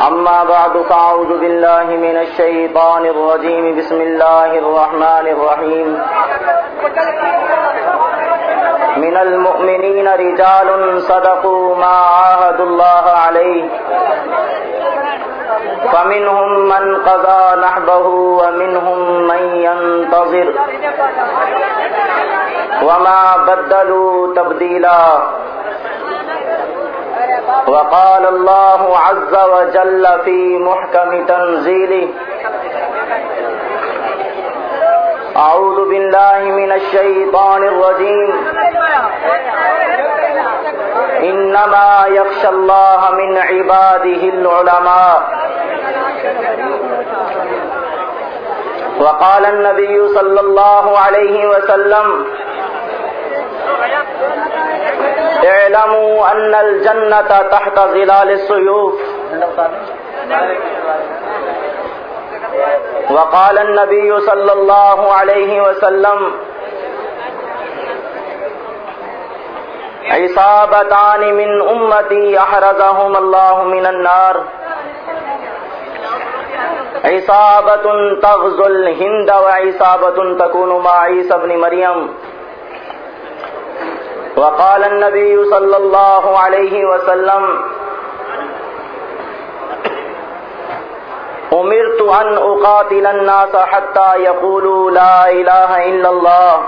أما بعد، فأعوذ بالله من الشيطان الرجيم. بسم الله الرحمن الرحيم. من المؤمنين رجال صدقوا ما عاهدوا الله عليه. فمنهم من قضى نحبه ومنهم من ينتظر. وما بدلوا تبديلا. وقال الله عز وجل في محكم تنزيله. أعوذ بالله من الشيطان الرجيم. إنما يخشى الله من عباده العلماء. وقال النبي صلى الله عليه وسلم اعلموا أن الجنة تحت ظلال السيوف. وقال النبي صلى الله عليه وسلم عصابتان من أمتي أحرزهم الله من النار. عصابة تغزو الهند وعصابة تكون مع عيسى بن مريم. وقال النبي صلى الله عليه وسلم، أمرت أن أقاتل الناس حتى يقولوا لا إله إلا الله.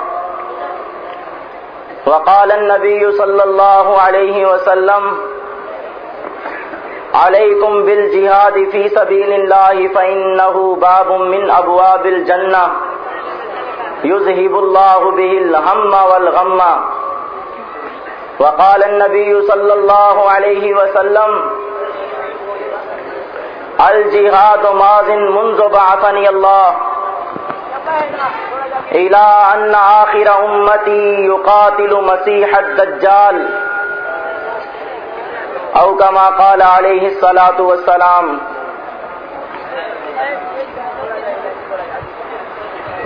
وقال النبي صلى الله عليه وسلم، عليكم بالجهاد في سبيل الله فإنه باب من أبواب الجنة، يذهب الله به الهم والغم. وقال النبي صلى الله عليه وسلم، الجهاد ماض منذ بعثني الله. إلى أن آخر أمتي يقاتل مسيح الدجال. أو كما قال عليه الصلاة والسلام،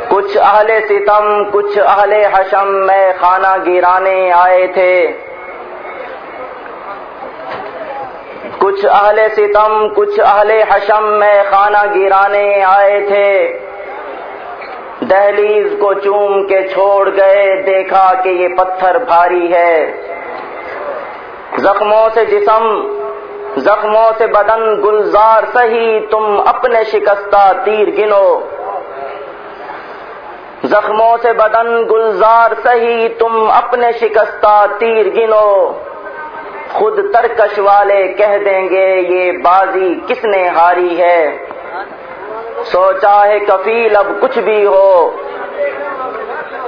کچھ اہل ستم، کچھ اہل حشم میں خانہ گرانے آئے تھے۔ کچھ اہل ستم، کچھ اہل حشم میں خانہ گرانے آئے تھے۔ دہلیز کو چوم کے چھوڑ گئے، دیکھا کہ یہ پتھر بھاری ہے۔ زخموں سے جسم، زخموں سے بدن گلزار، سہی تم اپنے شکستہ تیر گنو۔ زخموں سے بدن گلزار، سہی تم اپنے شکستہ تیر گنو۔ خود ترکش والے کہہ دیں گے، یہ بازی کس نے ہاری ہے؟ سوچا ہے کفیل اب کچھ بھی ہو۔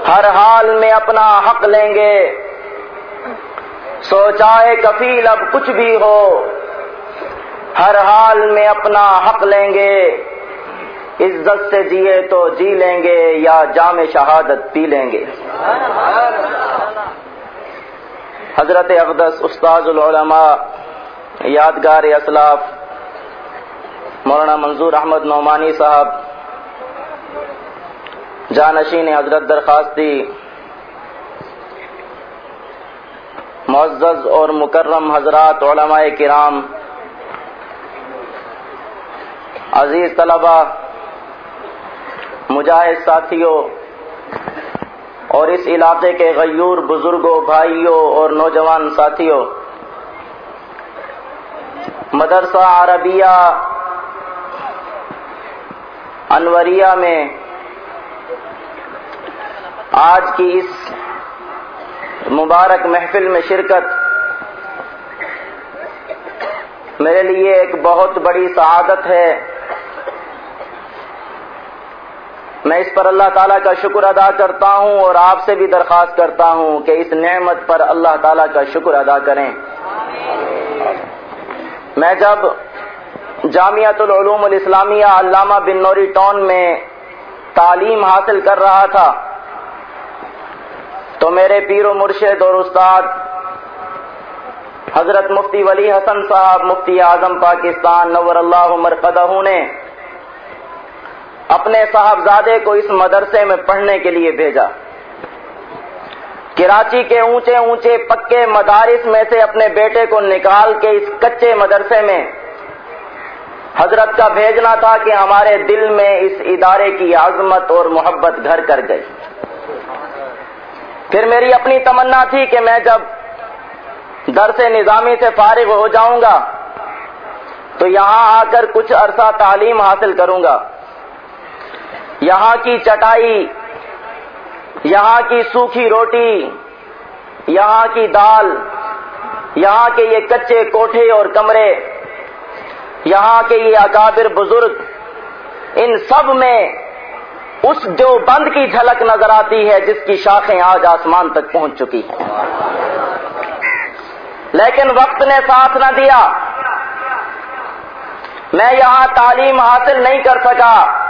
ہر حال میں اپنا حق لیں گے۔ سوچا ہے کفیل اب کچھ بھی ہو۔ ہر حال میں اپنا حق لیں گے۔ عزت سے جیے تو جی لیں گے یا جام شہادت پی لیں گے۔ حضرت اقدس، استاذ العلماء، یادگار اسلاف، مولانا منظور احمد نعمانی صاحب، جانشین حضرت درخواستی، معزز اور مکرم حضرات علماء کرام، عزیز طلبہ مجاہد ساتھیوں اور اس علاقے کے غیور بزرگوں، بھائیوں اور نوجوان ساتھیوں، مدرسہ عربیہ انوریہ میں آج کی اس مبارک محفل میں شرکت میرے لیے ایک بہت بڑی سعادت ہے۔ میں اس پر اللہ تعالیٰ کا شکر ادا کرتا ہوں اور آپ سے بھی درخواست کرتا ہوں کہ اس نعمت پر اللہ تعالیٰ کا شکر ادا کریں۔ میں جب جامعت العلوم الاسلامیہ علامہ بن نوری ٹون میں تعلیم حاصل کر رہا تھا، تو میرے پیر و مرشد اور استاد حضرت مفتی ولی حسن صاحب، مفتی اعظم پاکستان، نور اللہ مرقدہ نے اپنے صاحبزادے کو اس مدرسے میں پڑھنے کے لیے بھیجا۔ کراچی کے اونچے اونچے پکے مدارس میں سے اپنے بیٹے کو نکال کے اس کچے مدرسے میں حضرت کا بھیجنا تھا کہ ہمارے دل میں اس ادارے کی عظمت اور محبت گھر کر گئی۔ پھر میری اپنی تمنا تھی کہ میں جب درس نظامی سے فارغ ہو جاؤں گا تو یہاں آ کر کچھ عرصہ تعلیم حاصل کروں گا۔ یہاں کی چٹائی، یہاں کی سوکھی روٹی، یہاں کی دال، یہاں کے یہ کچے کوٹھے اور کمرے، یہاں کے یہ اکابر بزرگ، ان سب میں اس جو بند کی جھلک نظر آتی ہے، جس کی شاخیں آج آسمان تک پہنچ چکی ہیں۔ لیکن وقت نے ساتھ نہ دیا۔ میں یہاں تعلیم حاصل نہیں کر سکا۔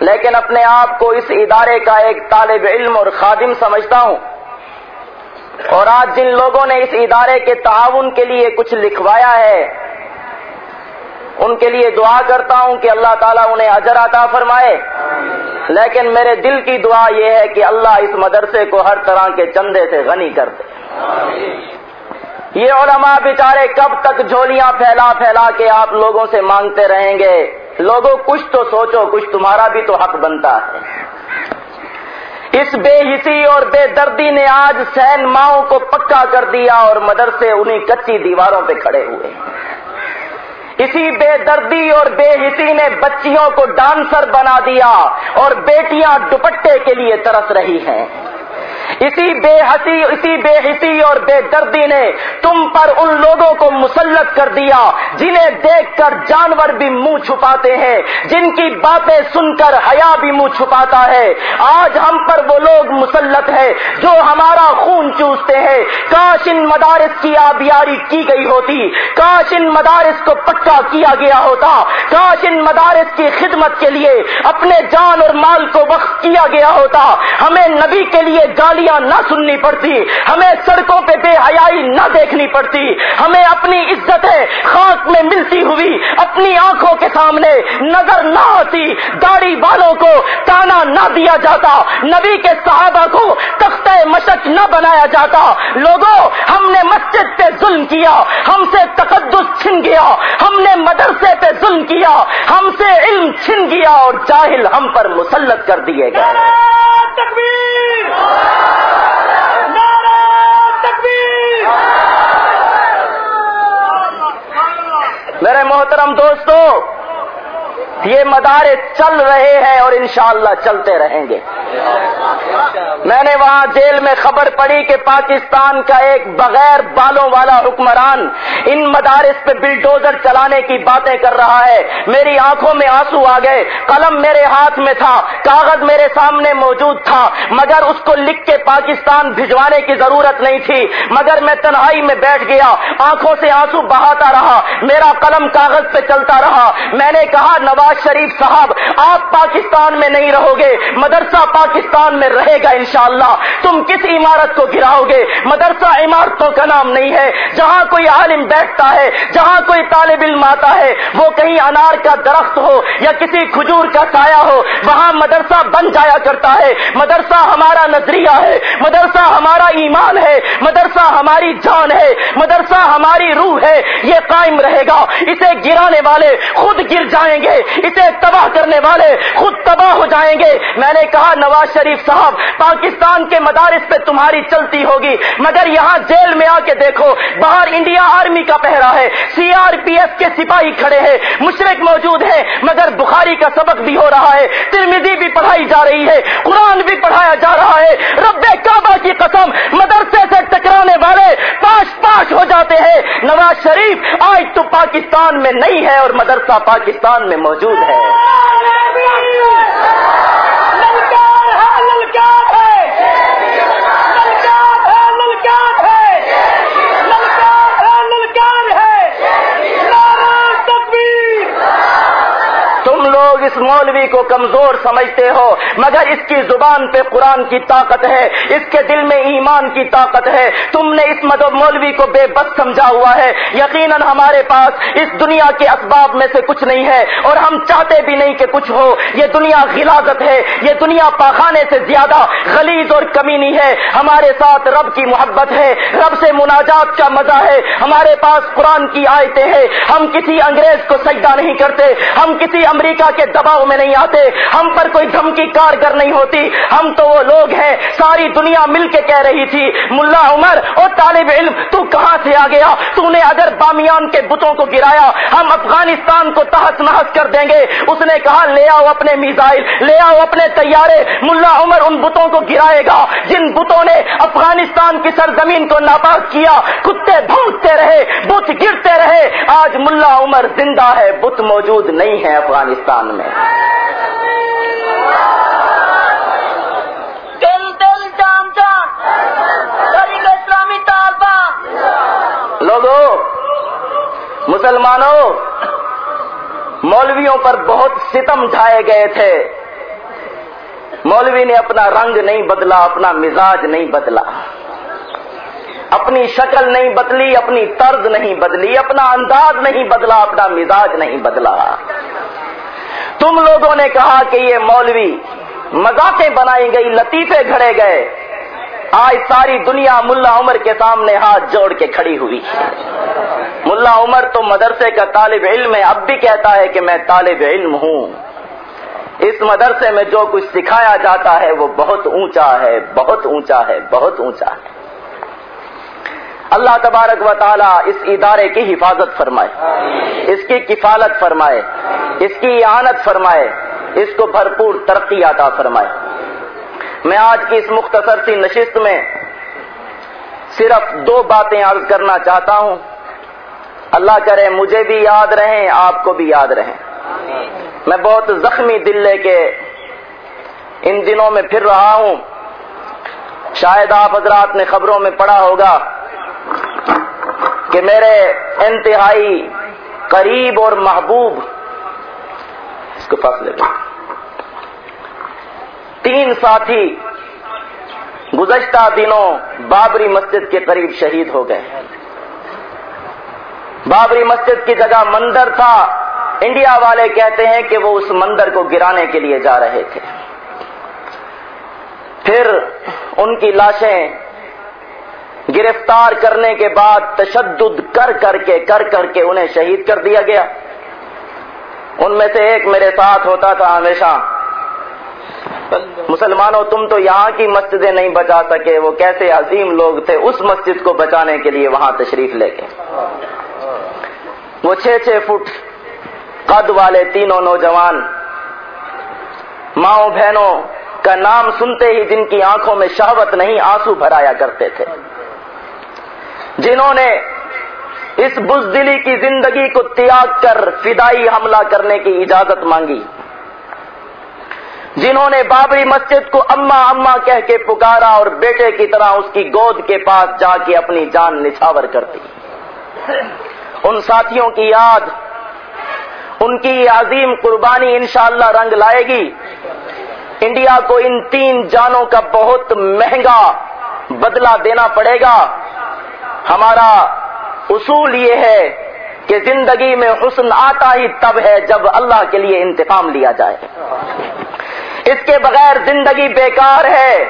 لیکن اپنے آپ کو اس ادارے کا ایک طالب علم اور خادم سمجھتا ہوں۔ اور آج جن لوگوں نے اس ادارے کے تعاون کے لیے کچھ لکھوایا ہے، ان کے لیے دعا کرتا ہوں کہ اللہ تعالیٰ انہیں اجر عطا فرمائے۔ لیکن میرے دل کی دعا یہ ہے کہ اللہ اس مدرسے کو ہر طرح کے چندے سے غنی کر دے۔ یہ علماء بیچارے کب تک جھولیاں پھیلا پھیلا کے آپ لوگوں سے مانگتے رہیں گے؟ لوگوں، کچھ تو سوچو، کچھ تمہارا بھی تو حق بنتا ہے۔ اس بے حسی اور بے دردی نے آج سین ماؤں کو پکا کر دیا اور مدرسے انہیں کچی دیواروں پہ کھڑے ہوئے۔ اسی بے دردی اور بے حسی نے بچیوں کو ڈانسر بنا دیا اور بیٹیاں دوپٹے کے لیے ترس رہی ہیں۔ اسی بے حسی، اسی بے حسی اور بے دردی نے تم پر ان لوگوں کو مسلط کر دیا، جنہیں دیکھ کر جانور بھی منہ چھپاتے ہیں، جن کی باتیں سن کر حیا بھی منہ چھپاتا ہے۔ آج ہم پر وہ لوگ مسلط ہے جو ہمارا خون چوستے ہیں۔ کاش ان مدارس کی آبیاری کی گئی ہوتی، کاش ان مدارس کو پکا کیا گیا ہوتا، کاش ان مدارس کی خدمت کے لیے اپنے جان اور مال کو وقت کیا گیا ہوتا۔ ہمیں نبی کے لیے گالی نہ سننی پڑتی، ہمیں سڑکوں پہ بے حیائی نہ دیکھنی پڑتی۔ ہمیں اپنی عزتیں خاک میں ملتی ہوئی، اپنی آنکھوں کے سامنے نظر نہ آتی۔ داڑھی والوں کو تانا نہ دیا جاتا، نبی کے صحابہ کو تخت مشق نہ بنایا جاتا۔ لوگوں، ہم نے مسجد پہ ظلم کیا، ہم سے تقدس چھن گیا، ہم نے مدرسے پہ ظلم کیا، ہم سے علم چھن گیا اور جاہل ہم پر مسلط کر دیے گئے۔ میرے محترم دوستوں یہ مدارس چل رہے ہیں اور انشاءاللہ چلتے رہیں گے۔ میں نے وہاں جیل میں خبر پڑی کہ پاکستان کا ایک بغیر بالوں والا حکمران ان مدارس پہ بلڈوزر چلانے کی باتیں کر رہا ہے۔ میری آنکھوں میں آنسو آ گئے۔ قلم میرے ہاتھ میں تھا۔ کاغذ میرے سامنے موجود تھا۔ مگر اس کو لکھ کے پاکستان بھجوانے کی ضرورت نہیں تھی۔ مگر میں تنہائی میں بیٹھ گیا۔ آنکھوں سے آنسو بہاتا رہا۔ میرا قلم کاغذ پہ چلتا رہا۔ میں نے کہا، نواز شریف صاحب، آپ پاکستان میں نہیں رہو گے، مدرسہ پاکستان میں رہے گا انشاءاللہ۔ تم کس عمارت کو گراؤ گے؟ مدرسہ عمارتوں کا نام نہیں ہے۔ جہاں کوئی عالم بیٹھتا ہے، جہاں کوئی طالب علم آتا ہے، وہ کہیں انار کا درخت ہو یا کسی کھجور کا سایہ ہو، وہاں مدرسہ بن جایا کرتا ہے۔ مدرسہ ہمارا نظریہ ہے، مدرسہ ہمارا ایمان ہے، مدرسہ ہماری جان ہے، مدرسہ ہماری روح ہے، یہ قائم رہے گا۔ اسے گرانے والے خود گر جائیں گے۔ اسے تباہ کرنے والے خود تباہ ہو جائیں گے۔ میں نے کہا، نواز شریف صاحب، پاکستان کے مدارس پہ تمہاری چلتی ہوگی، مگر یہاں جیل میں آ کے دیکھو، باہر انڈیا آرمی کا پہرا ہے سی آر پی ایف کے سپاہی کھڑے ہیں، مشرق موجود ہے مگر بخاری کا سبق بھی ہو رہا ہے ترمیدی بھی پڑھائی جا رہی ہے، قرآن بھی پڑھایا جا رہا ہے۔ رب کعبہ کی قسم، مدرسے سے ٹکرانے والے پاش پاش ہو جاتے ہیں۔ نواز شریف آج تو پاکستان میں نہیں ہے اور مدرسہ پاکستان میں موجود ہے۔ اس مولوی کو کمزور سمجھتے ہو، مگر اس کی زبان پہ قرآن کی طاقت ہے، اس کے دل میں ایمان کی طاقت ہے۔ تم نے اس مدب مولوی کو بے بس سمجھا ہوا ہے۔ یقیناً ہمارے پاس اس دنیا کے اسباب میں سے کچھ نہیں ہے، اور ہم چاہتے بھی نہیں کہ کچھ ہو۔ یہ دنیا غلازت ہے، یہ دنیا پاخانے سے زیادہ غلیظ اور کمینی ہے۔ ہمارے ساتھ رب کی محبت ہے، رب سے مناجات کا مزہ ہے۔ ہمارے پاس قرآن کی آیتیں ہیں۔ ہم کسی انگریز کو سجدہ نہیں کرتے، ہم کسی امریکہ کے دباؤ میں نہیں آتے، ہم پر کوئی دھمکی کارگر نہیں ہوتی۔ ہم تو وہ لوگ ہیں، ساری دنیا مل کے کہہ رہی تھی، ملا عمر اور طالب علم، تو کہاں سے آ گیا؟ تو نے اگر بامیان کے بتوں کو گرایا، ہم افغانستان کو تحت نحس کر دیں گے۔ اس نے کہا، لے آؤ اپنے میزائل، لے آؤ اپنے تیارے ملا عمر ان بتوں کو گرائے گا۔ جن بتوں نے افغانستان کی سرزمین کو ناپاک کیا، کتے بھونکتے رہے، بت گرتے رہے۔ آج ملا عمر زندہ ہے، بت موجود نہیں ہے افغانستان میں۔ دل دل اسلامی لوگوں، مسلمانوں، مولویوں پر بہت ستم ڈھائے گئے تھے۔ مولوی نے اپنا رنگ نہیں بدلا، اپنا مزاج نہیں بدلا۔ اپنی شکل نہیں بدلی، اپنی طرز نہیں بدلی، اپنا انداز نہیں بدلا، اپنا مزاج نہیں بدلا۔ تم لوگوں نے کہا کہ یہ مولوی مذاقیں بنائی گئی، لطیفے گھڑے گئے۔ آج ساری دنیا ملا عمر کے سامنے ہاتھ جوڑ کے کھڑی ہوئی۔ ملا عمر تو مدرسے کا طالب علم ہے۔ اب بھی کہتا ہے کہ میں طالب علم ہوں۔ اس مدرسے میں جو کچھ سکھایا جاتا ہے وہ بہت اونچا ہے، بہت اونچا ہے، بہت اونچا ہے۔ اللہ تبارک و تعالی اس ادارے کی حفاظت فرمائے، اس کی کفالت فرمائے، اس کی اعانت فرمائے، اس کو بھرپور ترقی عطا فرمائے۔ میں آج کی اس مختصر سی نشست میں صرف دو باتیں عرض کرنا چاہتا ہوں۔ اللہ کرے مجھے بھی یاد رہیں، آپ کو بھی یاد رہیں۔ میں بہت زخمی دل لے کے ان دنوں میں پھر رہا ہوں۔ شاید آپ حضرات نے خبروں میں پڑھا ہوگا کہ میرے انتہائی قریب اور محبوب اس کو فاصلے پہ تین ساتھی گزشتہ دنوں بابری مسجد کے قریب شہید ہو گئے۔ بابری مسجد کی جگہ مندر تھا۔ انڈیا والے کہتے ہیں کہ وہ اس مندر کو گرانے کے لیے جا رہے تھے۔ پھر ان کی لاشیں گرفتار کرنے کے بعد تشدد کر کر کے کر کر کے انہیں شہید کر دیا گیا۔ ان میں سے ایک میرے ساتھ ہوتا تھا ہمیشہ۔ مسلمانوں، تم تو یہاں کی مسجدیں نہیں بچا سکے، وہ کیسے عظیم لوگ تھے اس مسجد کو بچانے کے لیے وہاں تشریف لے کے۔ وہ چھ چھ فٹ قد والے تینوں نوجوان ماؤں بہنوں کا نام سنتے ہی جن کی آنکھوں میں شہوت نہیں، آنسو بھرایا کرتے تھے۔ جنہوں نے اس بزدلی کی زندگی کو تیاگ کر فدائی حملہ کرنے کی اجازت مانگی۔ جنہوں نے بابری مسجد کو اما اما کہہ کے پکارا اور بیٹے کی طرح اس کی گود کے پاس جا کے اپنی جان نچھاور کر دی۔ ان ساتھیوں کی یاد، ان کی عظیم قربانی انشاءاللہ رنگ لائے گی۔ انڈیا کو ان تین جانوں کا بہت مہنگا بدلہ دینا پڑے گا۔ ہمارا اصول یہ ہے کہ زندگی میں حسن آتا ہی تب ہے جب اللہ کے لیے انتقام لیا جائے۔ اس کے بغیر زندگی بیکار ہے۔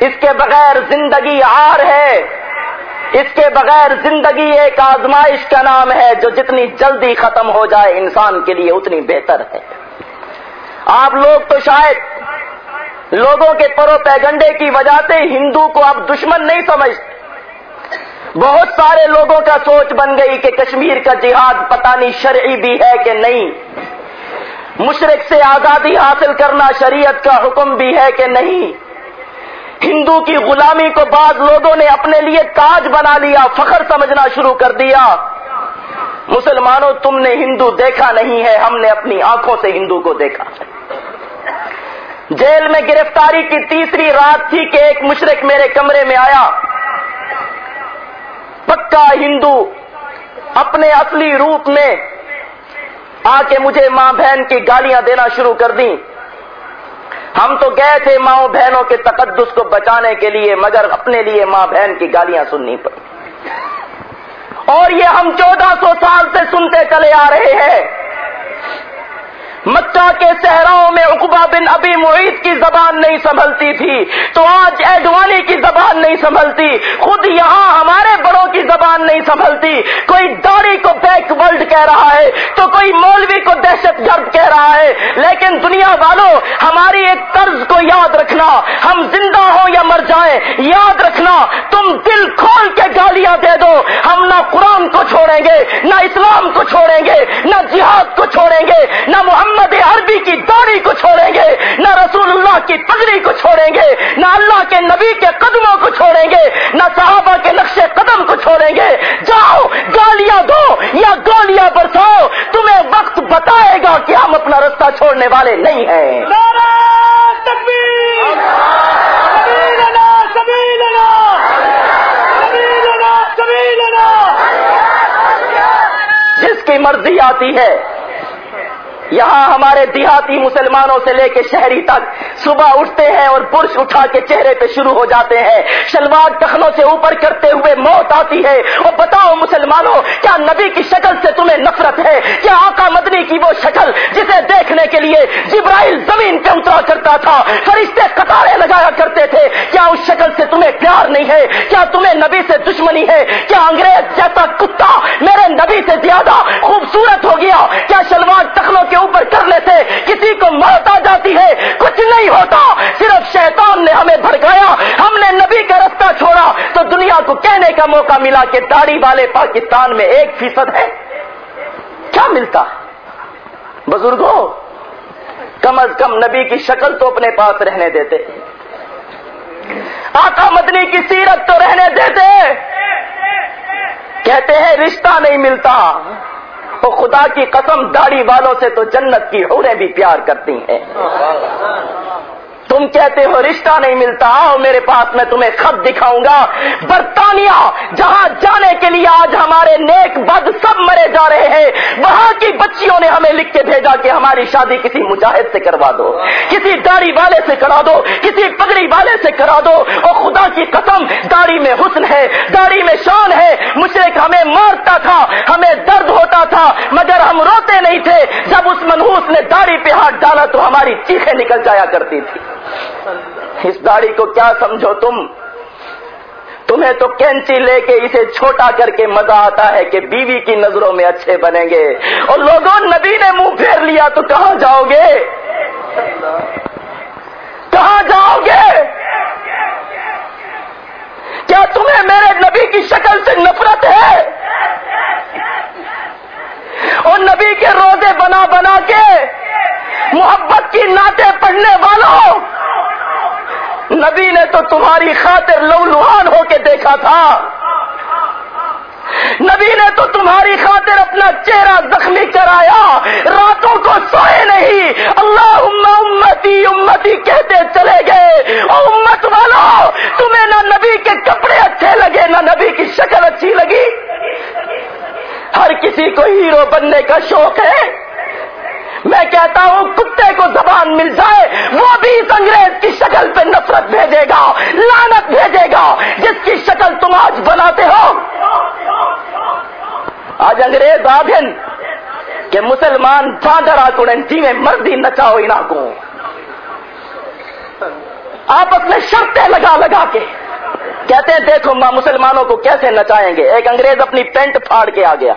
اس کے بغیر زندگی آر ہے۔ اس کے بغیر زندگی ایک آزمائش کا نام ہے جو جتنی جلدی ختم ہو جائے انسان کے لیے اتنی بہتر ہے۔ آپ لوگ تو شاید لوگوں کے پرو پیگنڈے کی وجہ سے ہندو کو اب دشمن نہیں سمجھتے۔ بہت سارے لوگوں کا سوچ بن گئی کہ کشمیر کا جہاد پتہ نہیں شرعی بھی ہے کہ نہیں۔ مشرق سے آزادی حاصل کرنا شریعت کا حکم بھی ہے کہ نہیں۔ ہندو کی غلامی کو بعض لوگوں نے اپنے لیے تاج بنا لیا، فخر سمجھنا شروع کر دیا۔ مسلمانوں، تم نے ہندو دیکھا نہیں ہے، ہم نے اپنی آنکھوں سے ہندو کو دیکھا۔ جیل میں گرفتاری کی تیسری رات تھی کہ ایک مشرق میرے کمرے میں آیا۔ پکا ہندو اپنے اصلی روپ میں آ کے مجھے ماں بہن کی گالیاں دینا شروع کر دیں۔ ہم تو گئے تھے ماں بہنوں کے تقدس کو بچانے کے لیے، مگر اپنے لیے ماں بہن کی گالیاں سننی پڑی اور یہ ہم چودہ سو سال سے سنتے چلے آ رہے ہیں۔ مکہ کے صحراؤں میں اقبا بن ابی معید کی زبان نہیں سنبھلتی تھی، تو آج ایڈوانی کی زبان نہیں سنبھلتی، خود یہاں ہمارے بڑوں کی زبان نہیں سنبھلتی۔ کوئی داڑھی کو بیک ورلڈ کہہ رہا ہے، تو کوئی مولوی کو دہشت گرد کہہ رہا ہے۔ لیکن دنیا والوں ہماری ایک طرز کو یاد رکھنا، ہم زندہ ہوں یا مر جائیں، یاد رکھنا، تم دل کھول کے گالیاں دے دو۔ ہم نہ قرآن کو چھوڑیں گے، نہ اسلام کو چھوڑیں گے، نہ جہاد کو چھوڑیں گے، نہ محمد محمد عربی کی داڑھی کو چھوڑیں گے نہ رسول اللہ کی پگڑی کو چھوڑیں گے نہ اللہ کے نبی کے قدموں کو چھوڑیں گے نہ صحابہ کے نقش قدم کو چھوڑیں گے۔ جاؤ گالیاں دو یا گولیاں برساؤ تمہیں وقت بتائے گا کہ ہم اپنا رستہ چھوڑنے والے نہیں ہیں۔ جس کی مرضی آتی ہے یہاں ہمارے دیہاتی مسلمانوں سے لے کے شہری تک صبح اٹھتے ہیں اور برش اٹھا کے چہرے پہ شروع ہو جاتے ہیں۔ شلوار ٹخنوں سے اوپر کرتے ہوئے موت آتی ہے۔ اور بتاؤ مسلمانوں، کیا نبی کی شکل سے تمہیں نفرت ہے؟ کیا آقا مدنی کی وہ شکل جسے دیکھنے کے لیے جبرائیل زمین پہ اترا کرتا تھا، فرشتے قطارے لگایا کرتے تھے؟ کیا اس شکل سے تمہیں پیار نہیں ہے؟ کیا تمہیں نبی سے دشمنی ہے؟ کیا انگریز جیسا کتا میرے نبی سے زیادہ خوبصورت ہو گیا؟ کیا شلوار ٹخنوں کے اوپر کرنے سے کسی کو موت آ جاتی ہے، کچھ نہیں ہوتا، صرف شیطان نے ہمیں بھڑکایا، ہم نے نبی کا رستہ چھوڑا، تو دنیا کو کہنے کا موقع ملا کہ داڑھی والے پاکستان میں ایک فیصد ہے۔ کیا ملتا؟ بزرگوں کم از کم نبی کی شکل تو اپنے پاس رہنے دیتے۔ آقا مدنی کی سیرت تو رہنے دیتے۔ کہتے ہیں، رشتہ نہیں ملتا۔ تو خدا کی قسم داڑھی والوں سے تو جنت کی عورتیں بھی پیار کرتی ہیں۔ تم کہتے ہو رشتہ نہیں ملتا، آؤ میرے پاس میں تمہیں خط دکھاؤں گا۔ برطانیہ، جہاں جانے کے لیے آج ہمارے نیک بد سب مرے جا رہے ہیں، وہاں کی بچیوں نے ہمیں لکھ کے بھیجا کہ ہماری شادی کسی مجاہد سے کروا دو، کسی داڑھی والے سے کرا دو، کسی پگڑی والے سے کرا دو۔ اور خدا کی قسم، داڑھی میں حسن ہے، داڑھی میں شان ہے۔ مشرق ہمیں مارتا تھا، ہمیں درد ہوتا تھا، مگر ہم روتے نہیں تھے۔ جب اس منہوس نے داڑھی پہ ہاتھ ڈالا تو ہماری چیخیں نکل جایا کرتی تھی اس داڑھی کو کیا سمجھو تم؟ تمہیں تو کینچی لے کے اسے چھوٹا کر کے مزہ آتا ہے کہ بیوی کی نظروں میں اچھے بنیں گے۔ اور لوگوں، نبی نے منہ پھیر لیا تو کہاں جاؤ گے؟ کہاں جاؤ گے؟ کیا تمہیں میرے نبی کی شکل سے نفرت ہے؟ اور نبی کے روزے بنا بنا کے محبت کی نعتیں پڑھنے والوں نبی نے تو تمہاری خاطر لو لوہان ہو کے دیکھا تھا۔ نبی نے تو تمہاری خاطر اپنا چہرہ زخمی کرایا۔ راتوں کو سوئے نہیں۔ اللہ امتی امتی کہتے چلے گئے۔ امت والا، تمہیں نہ نبی کے کپڑے اچھے لگے، نہ نبی کی شکل اچھی لگی۔ ہر کسی کو ہیرو بننے کا شوق ہے۔ میں کہتا ہوں کتے کو زبان مل جائے، وہ بھی اس انگریز کی شکل پہ نفرت بھیجے گا لانت بھیجے گا، جس کی شکل تم آج بناتے ہو۔ آج انگریز آدھن کہ مسلمان باندر آکڑن جی میں مردی نچاؤ ان کو آپ اپنے شرطیں لگا لگا کے کہتے ہیں، دیکھو ماں مسلمانوں کو کیسے نچائیں گے۔ ایک انگریز اپنی پینٹ پھاڑ کے آ گیا۔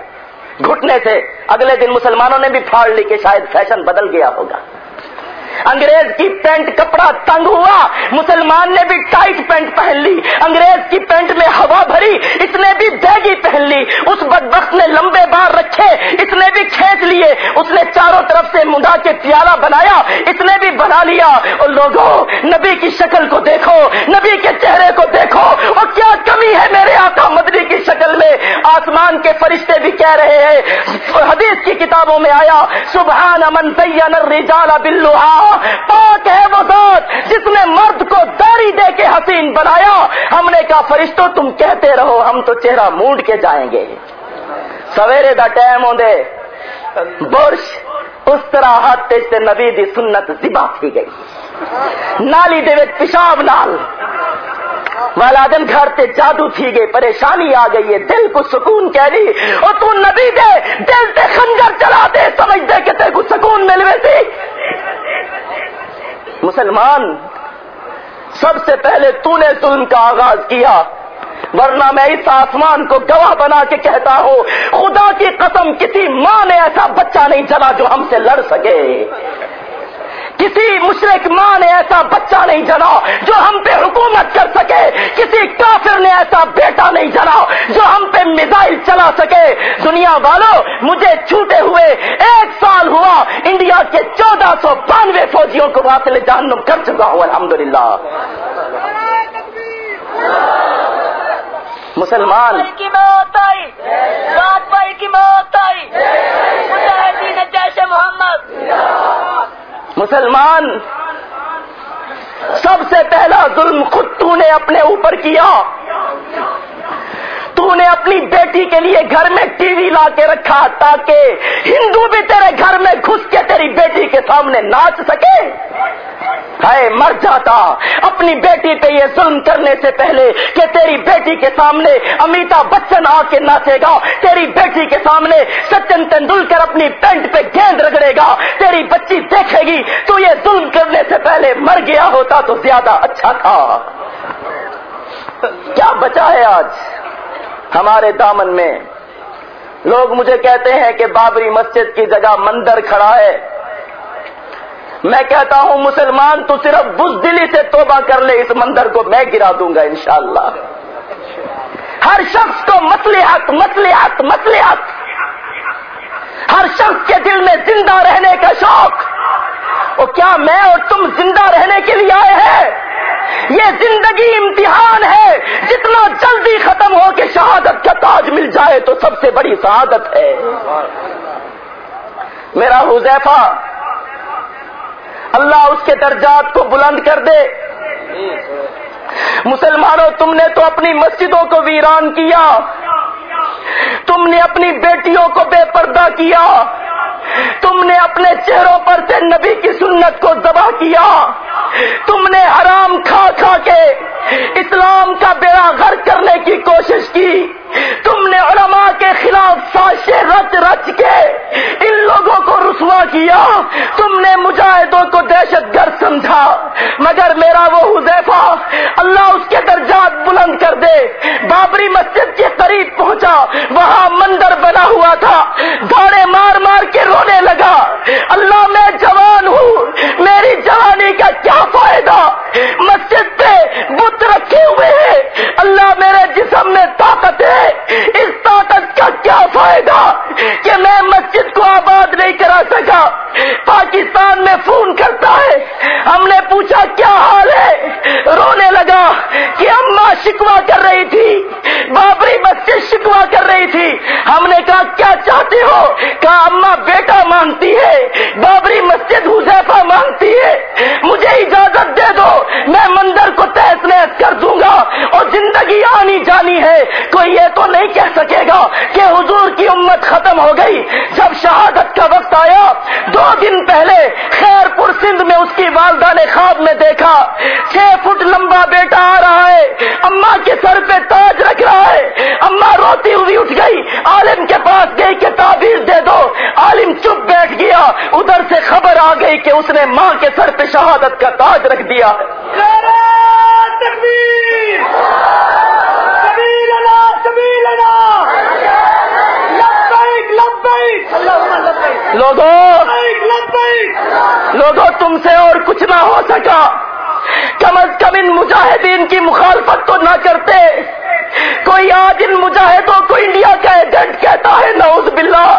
گھٹنے سے اگلے دن مسلمانوں نے بھی پھاڑ لی کہ شاید فیشن بدل گیا ہوگا۔ انگریز کی پینٹ کپڑا تنگ ہوا، مسلمان نے بھی ٹائٹ پینٹ پہن لی، انگریز کی پینٹ میں ہوا بھری، اس نے بھی بیگی پہن لی، اس بدبخت نے لمبے بار رکھے، اس نے بھی کھینچ لیے، اس نے چاروں طرف سے منڈا کے پیالہ بنایا، اس نے بھی بنا لیا۔ اور لوگوں، نبی کی شکل کو دیکھو، نبی کے چہرے کو دیکھو اور کیا کمی ہے میرے آقا مدنی کی شکل میں؟ آسمان کے فرشتے بھی کہہ رہے ہیں، حدیث کی کتابوں میں آیا، سبحان من زین الرجال باللوہا پاک ہے وہ ذات جس نے مرد کو داڑھی دے کے حسین بنایا، ہم نے کہا فرشتوں تم کہتے رہو، ہم تو چہرہ مونڈ کے جائیں گے۔ سویرے دا ٹائم ہوندے برش، اس طرح ہاتھ سے نبی دی سنت زبا تھی گئی۔ نالی دے پیشاب نال۔ والدن گھر تے جادو تھی گئی، پریشانی آ گئی ہے دل کو سکون کہہ لی اور تو نبی دے دل تے خنجر چلا دے، سمجھ دے کہ تیرے کو سکون ملوے تھی مسلمان، سب سے پہلے تو نے ظلم کا آغاز کیا۔ ورنہ میں اس آسمان کو گواہ بنا کے کہتا ہوں، خدا کی قسم، کسی ماں نے ایسا بچہ نہیں چلا جو ہم سے لڑ سکے۔ کسی مشرق ماں نے ایسا بچہ نہیں جنا جو ہم پہ حکومت کر سکے، کسی کافر نے ایسا بیٹا نہیں جنا جو ہم پہ میزائل چلا سکے۔ دنیا والوں مجھے چھوٹے ہوئے ایک سال ہوا، انڈیا کے چودہ سو بانوے فوجیوں کو واصل جانم کر چکا ہوں، الحمدللہ۔ مسلمان۔ کی موت آئی سات بھائی کی موت آئی۔ مجاہدین جیش محمد۔ مسلمان سب سے پہلا ظلم خود تو نے اپنے اوپر کیا۔ تو نے اپنی بیٹی کے لیے گھر میں ٹی وی لا کے رکھا تاکہ ہندو بھی تیرے گھر میں گھس کے تیری بیٹی کے سامنے ناچ سکے ہے مر جاتا اپنی بیٹی پہ یہ ظلم کرنے سے پہلے کہ تیری بیٹی کے سامنے امیتا بچن آ کے ناچے گا تیری بیٹی کے سامنے سچن تندولکر اپنی پینٹ پہ گیند رگڑے گا تیری بچی دیکھے گی تو یہ ظلم کرنے سے پہلے مر گیا ہوتا تو زیادہ اچھا تھا کیا بچا ہے آج ہمارے دامن میں۔ لوگ مجھے کہتے ہیں کہ بابری مسجد کی جگہ مندر کھڑا ہے۔ میں کہتا ہوں، مسلمان تو صرف بزدلی سے توبہ کر لے، اس مندر کو میں گرا دوں گا انشاءاللہ۔ ہر شخص کو مسلحت مسلحت مسلحت ہر شخص کے دل میں زندہ رہنے کا شوق۔ اور کیا میں اور تم زندہ رہنے کے لیے آئے ہیں؟ یہ زندگی امتحان ہے۔ جتنا جلدی ختم ہو کے شہادت کا تاج مل جائے تو سب سے بڑی شہادت ہے۔ میرا حذیفہ، اللہ اس کے درجات کو بلند کر دے۔ مسلمانوں، تم نے تو اپنی مسجدوں کو ویران کیا۔ تم نے اپنی بیٹیوں کو بے پردہ کیا۔ تم نے اپنے چہروں پر سے نبی کی سنت کو دبا کیا۔ تم نے حرام کھا کھا کے اسلام کا بیڑا گھر کرنے کی کوشش کی۔ تم نے علماء کے خلاف ساشے رچ رچ کے ان لوگوں کو رسوا کیا۔ تم نے مجاہدوں کو دہشت گرد سمجھا۔ مگر میرا وہ حذیفہ اللہ اس کے درجات بلند کر دے۔ بابری مسجد کے قریب پہنچا۔ وہاں مندر بنا ہوا تھا۔ گاڑے مار مار کے رونے لگا۔ اللہ میں جوان ہوں۔ میری جوانی کا کیا فائدہ؟ مسجد پہ بت رکھے ہوئے ہیں۔ اللہ میرے جسم میں طاقت ہے۔ اس طاقت کا کیا فائدہ کہ میں مسجد کو آباد نہیں کرا سکا؟ پاکستان میں فون کرتا ہے۔ ہم نے پوچھا، کیا حال ہے؟ رونے لگا کہ اما شکوا کر رہی تھی۔ بابری مسجد شکوا کر رہی تھی۔ ہم نے کہا، کیا چاہتے ہو؟ کہا اما بیٹا مانگتی ہے، بابری مسجد حذیفہ مانگتی ہے۔ مجھے اجازت دے دو، میں مندر کو تحس نحس کر دوں گا اور زندگی آنی جانی ہے کوئی یہ تو نہیں کہہ سکے گا کہ حضور کی امت ختم ہو گئی۔ جب شہادت کا وقت آیا، دو دن پہلے خیر پور سندھ میں اس کی والدہ نے خواب میں دیکھا۔ چھ فٹ لمبا بیٹا آ رہا ہے۔ اما کے سر پہ تاج رکھ رہا ہے۔ اما روتی ہوئی اٹھ گئی۔ عالم کے پاس گئی کہ تعبیر دے دو۔ عالم چپ بیٹھ گیا۔ ادھر سے خبر آ گئی کہ اس نے ماں کے سر پہ شہادت کا تاج رکھ دیا۔ لوگوں لوگوں تم سے اور کچھ نہ ہو سکا۔ کم از کم ان مجاہدین کی مخالفت تو نہ کرتے۔ کوئی آج ان مجاہدوں کو انڈیا کا ایجنٹ کہتا ہے نوز باللہ۔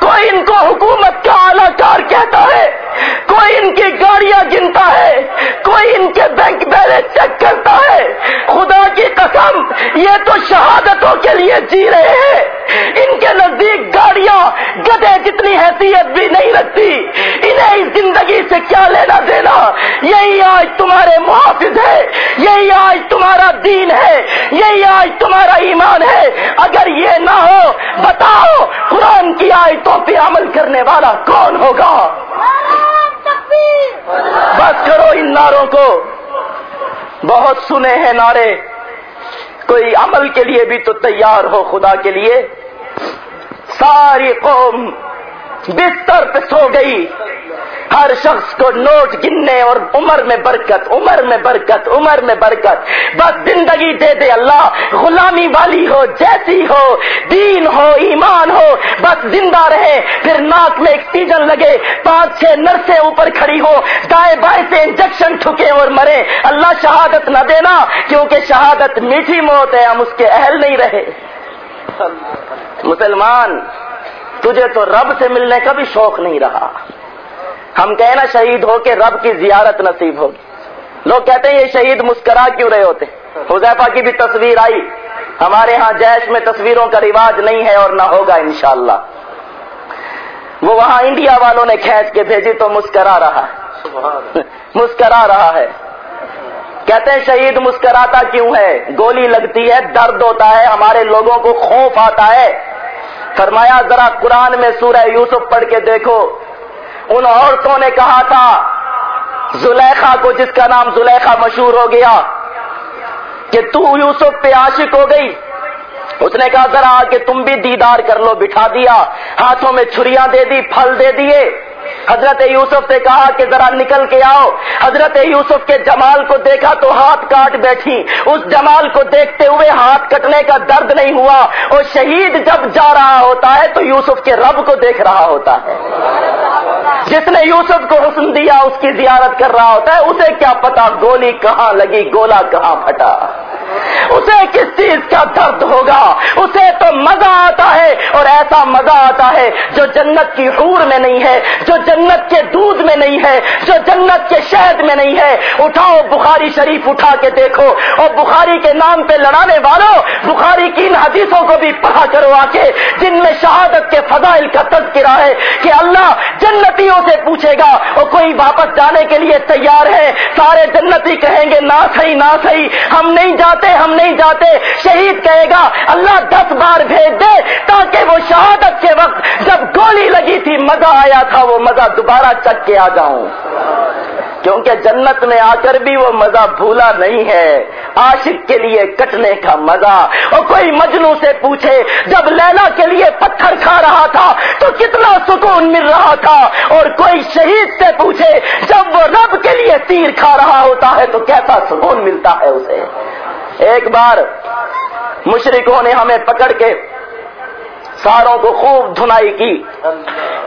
کوئی ان کو حکومت کا اعلی کار کہتا ہے؟ کوئی ان کی گاڑیاں گنتا ہے؟ کوئی ان کے بینک بیلنس چیک کرتا ہے؟ خدا کی قسم، یہ تو شہادتوں کے لیے جی رہے ہیں۔ ان کے نزدیک گاڑیاں گدے جتنی حیثیت بھی نہیں رکھتی۔ انہیں اس زندگی سے کیا لینا دینا؟ یہی آج تمہارے محافظ ہے یہی آج تمہارا دین ہے۔ یہی آج تمہارا ایمان ہے۔ اگر یہ نہ ہو، بتاؤ قرآن کی آیتوں پہ عمل کرنے والا کون ہوگا؟ بس کرو ان ناروں کو۔ بہت سنے ہیں نعرے۔ کوئی عمل کے لیے بھی تو تیار ہو خدا کے لیے۔ ساری قوم بستر پہ سو گئی۔ ہر شخص کو نوٹ گننے اور عمر میں برکت، عمر میں برکت، عمر میں برکت۔ بس زندگی دے دے اللہ، غلامی والی ہو، جیسی ہو، دین ہو، ایمان ہو، بس زندہ رہے۔ پھر ناک میں ایکسیجن لگے، پانچ چھ نرسیں اوپر کھڑی ہو، دائیں بائیں سے انجیکشن ٹھکے اور مرے۔ اللہ شہادت نہ دینا، کیونکہ شہادت میٹھی موت ہے، ہم اس کے اہل نہیں رہے۔ مسلمان، تجھے تو رب سے ملنے کا بھی شوق نہیں رہا۔ ہم کہنا شہید ہو کے رب کی زیارت نصیب ہوگی۔ لوگ کہتے ہیں یہ شہید مسکرا کیوں رہے ہوتے حذیفہ کی بھی تصویر آئی۔ ہمارے ہاں جیش میں تصویروں کا رواج نہیں ہے اور نہ ہوگا انشاءاللہ۔ وہ وہاں انڈیا والوں نے کھینچ کے بھیجی تو مسکرا رہا مسکرا رہا ہے۔ کہتے ہیں شہید مسکراتا کیوں ہے؟ گولی لگتی ہے درد ہوتا ہے ہمارے لوگوں کو خوف آتا ہے۔ فرمایا ذرا قرآن میں سورہ یوسف پڑھ کے دیکھو۔ ان عورتوں نے کہا تھا، زلیخا کو جس کا نام زلیخا مشہور ہو گیا، کہ تو یوسف پہ عاشق ہو گئی۔ اس نے کہا، ذرا کہ تم بھی دیدار کر لو، بٹھا دیا، ہاتھوں میں چھریاں دے دی، پھل دے دیے۔ حضرت یوسف سے کہا کہ ذرا نکل کے آؤ۔ حضرت یوسف کے جمال کو دیکھا تو ہاتھ کاٹ بیٹھی۔ اس جمال کو دیکھتے ہوئے ہاتھ کٹنے کا درد نہیں ہوا۔ اور شہید جب جا رہا ہوتا ہے تو یوسف کے رب کو دیکھ رہا ہوتا ہے۔ جس نے یوسف کو حسن دیا، اس کی زیارت کر رہا ہوتا ہے۔ اسے کیا پتا گولی کہاں لگی، گولا کہاں پھٹا۔ اسے کس چیز کا درد ہوگا؟ اسے تو مزہ آتا ہے اور ایسا مزہ آتا ہے جو جنت کی حور میں نہیں ہے، جو جنت کے دودھ میں نہیں ہے، جو جنت کے شہد میں نہیں ہے۔ اٹھاؤ، بخاری شریف اٹھا کے دیکھو۔ اور بخاری کے نام پہ لڑانے والوں، بخاری کی ان حدیثوں کو بھی پڑھا کرو آ کے جن میں شہادت کے فضائل کا تذکرہ ہے کہ اللہ جنتیوں سے پوچھے گا اور کوئی واپس جانے کے لیے تیار ہے۔ سارے جنتی کہیں گے، نہ صحیح نہ صحیح، ہم نہیں جاتے ہم نہیں جاتے، شہید کہے گا، اللہ دس بار بھیج دے تاکہ وہ شہادت کے وقت جب گولی لگی تھی، مزہ آیا تھا، وہ مزہ دوبارہ چک کے آ جاؤں۔ کیونکہ جنت میں آ کر بھی وہ مزہ بھولا نہیں ہے۔ عاشق کے لیے کٹنے کا مزہ۔ اور کوئی مجنو سے پوچھے، جب لیلا کے لیے پتھر کھا رہا تھا، تو کتنا سکون مل رہا تھا۔ اور کوئی شہید سے پوچھے، جب وہ رب کے لیے تیر کھا رہا ہوتا ہے، تو کیسا سکون ملتا ہے اسے؟ ایک بار مشرقوں نے ہمیں پکڑ کے ساروں کو خوب دھنائی کی۔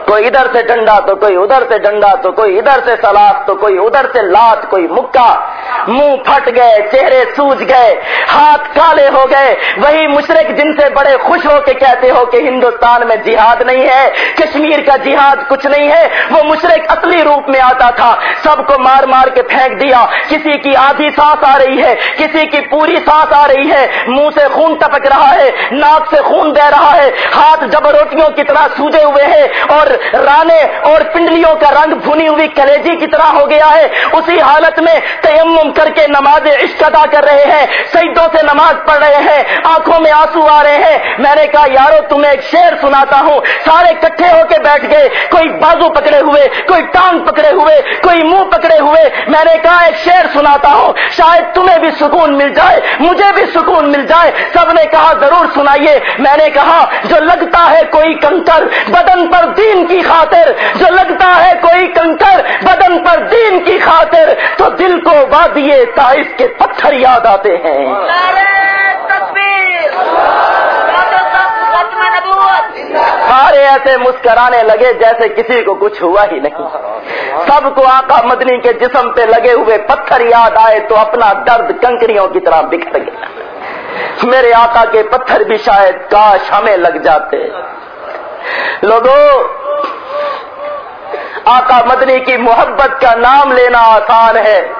کوئی ادھر سے ڈنڈا تو کوئی ادھر سے ڈنڈا تو کوئی ادھر سے سلاد تو کوئی ادھر سے لات کوئی مکہ منہ پھٹ گئے، چہرے سوج گئے، ہاتھ کالے ہو گئے۔ وہی مشرق جن سے بڑے خوش ہو کے کہتے ہو کہ ہندوستان میں جہاد نہیں ہے، کشمیر کا جہاد کچھ نہیں ہے۔ وہ مشرق اصلی روپ میں آتا تھا۔ سب کو مار مار کے پھینک دیا۔ کسی کی آدھی سانس آ رہی ہے، کسی کی پوری سانس آ رہی ہے۔ منہ سے خون ٹپک رہا ہے، ناک سے خون بہ رہا ہے۔ ہاتھ جب روٹیوں کی طرح سوجے ہوئے ہیں اور رانے اور پنڈلیوں کا رنگ بھنی ہوئی کلیجی کی طرح ہو گیا ہے، اسی حالت میں تیمم کر کے نماز عشق ادا کر رہے ہیں سیدوں سے نماز پڑھ رہے ہیں، آنکھوں میں آنسو آ رہے ہیں۔ میں نے کہا، یارو، تمہیں ایک شیر سناتا ہوں۔ سارے کٹھے ہو کے بیٹھ گئے، کوئی بازو پکڑے ہوئے، کوئی ٹانگ پکڑے ہوئے، کوئی منہ پکڑے ہوئے۔ میں نے کہا، ایک شیر سناتا ہوں۔ شاید تمہیں بھی سکون مل جائے، مجھے بھی سکون مل جائے۔ سب نے کہا، ضرور سنائیے۔ میں نے کہا، جو لگتا ہے کوئی کنکر بدن پر دین کی خاطر۔ جو لگتا ہے کوئی کنکر بدن پر دین کی خاطر تو دل کو وادیے تائف کے پتھر یاد آتے ہیں۔ سارے ایسے مسکرانے لگے جیسے کسی کو کچھ ہوا ہی نہیں۔ سب کو آقا مدنی کے جسم پہ لگے ہوئے پتھر یاد آئے تو اپنا درد کنکریوں کی طرح بکھر گیا۔ میرے آقا کے پتھر بھی شاید کاش ہمیں لگ جاتے۔ لوگوں آقا مدنی کی محبت کا نام لینا آسان ہے۔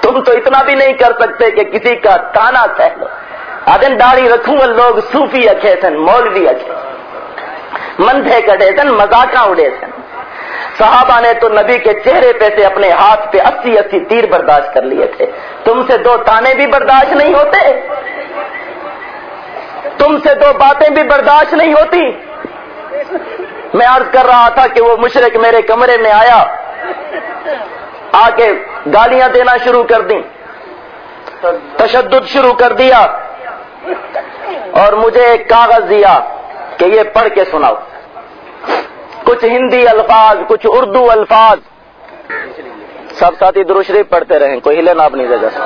تم تو اتنا بھی نہیں کر سکتے کہ کسی کا تانا سہ لو۔ آدن داڑھی رکھوں گا لوگ صوفی اکھے سن، مولوی اکھے۔ مندھے کٹے سن مزاقہ اڑے سن۔ صحابہ نے تو نبی کے چہرے پہ سے اپنے ہاتھ پہ اسی اسی تیر برداشت کر لیے تھے۔ تم سے دو تانے بھی برداشت نہیں ہوتے۔ تم سے دو باتیں بھی برداشت نہیں ہوتی۔ میں عرض کر رہا تھا کہ وہ مشرق میرے کمرے میں آیا۔ آ کے گالیاں دینا شروع کر دیں۔ تشدد شروع کر دیا۔ اور مجھے ایک کاغذ دیا کہ یہ پڑھ کے سناؤ۔ کچھ ہندی الفاظ، کچھ اردو الفاظ۔ سب ساتھی دروشریف پڑھتے رہیں، کوئی ہلے نہ اپنی جگہ سے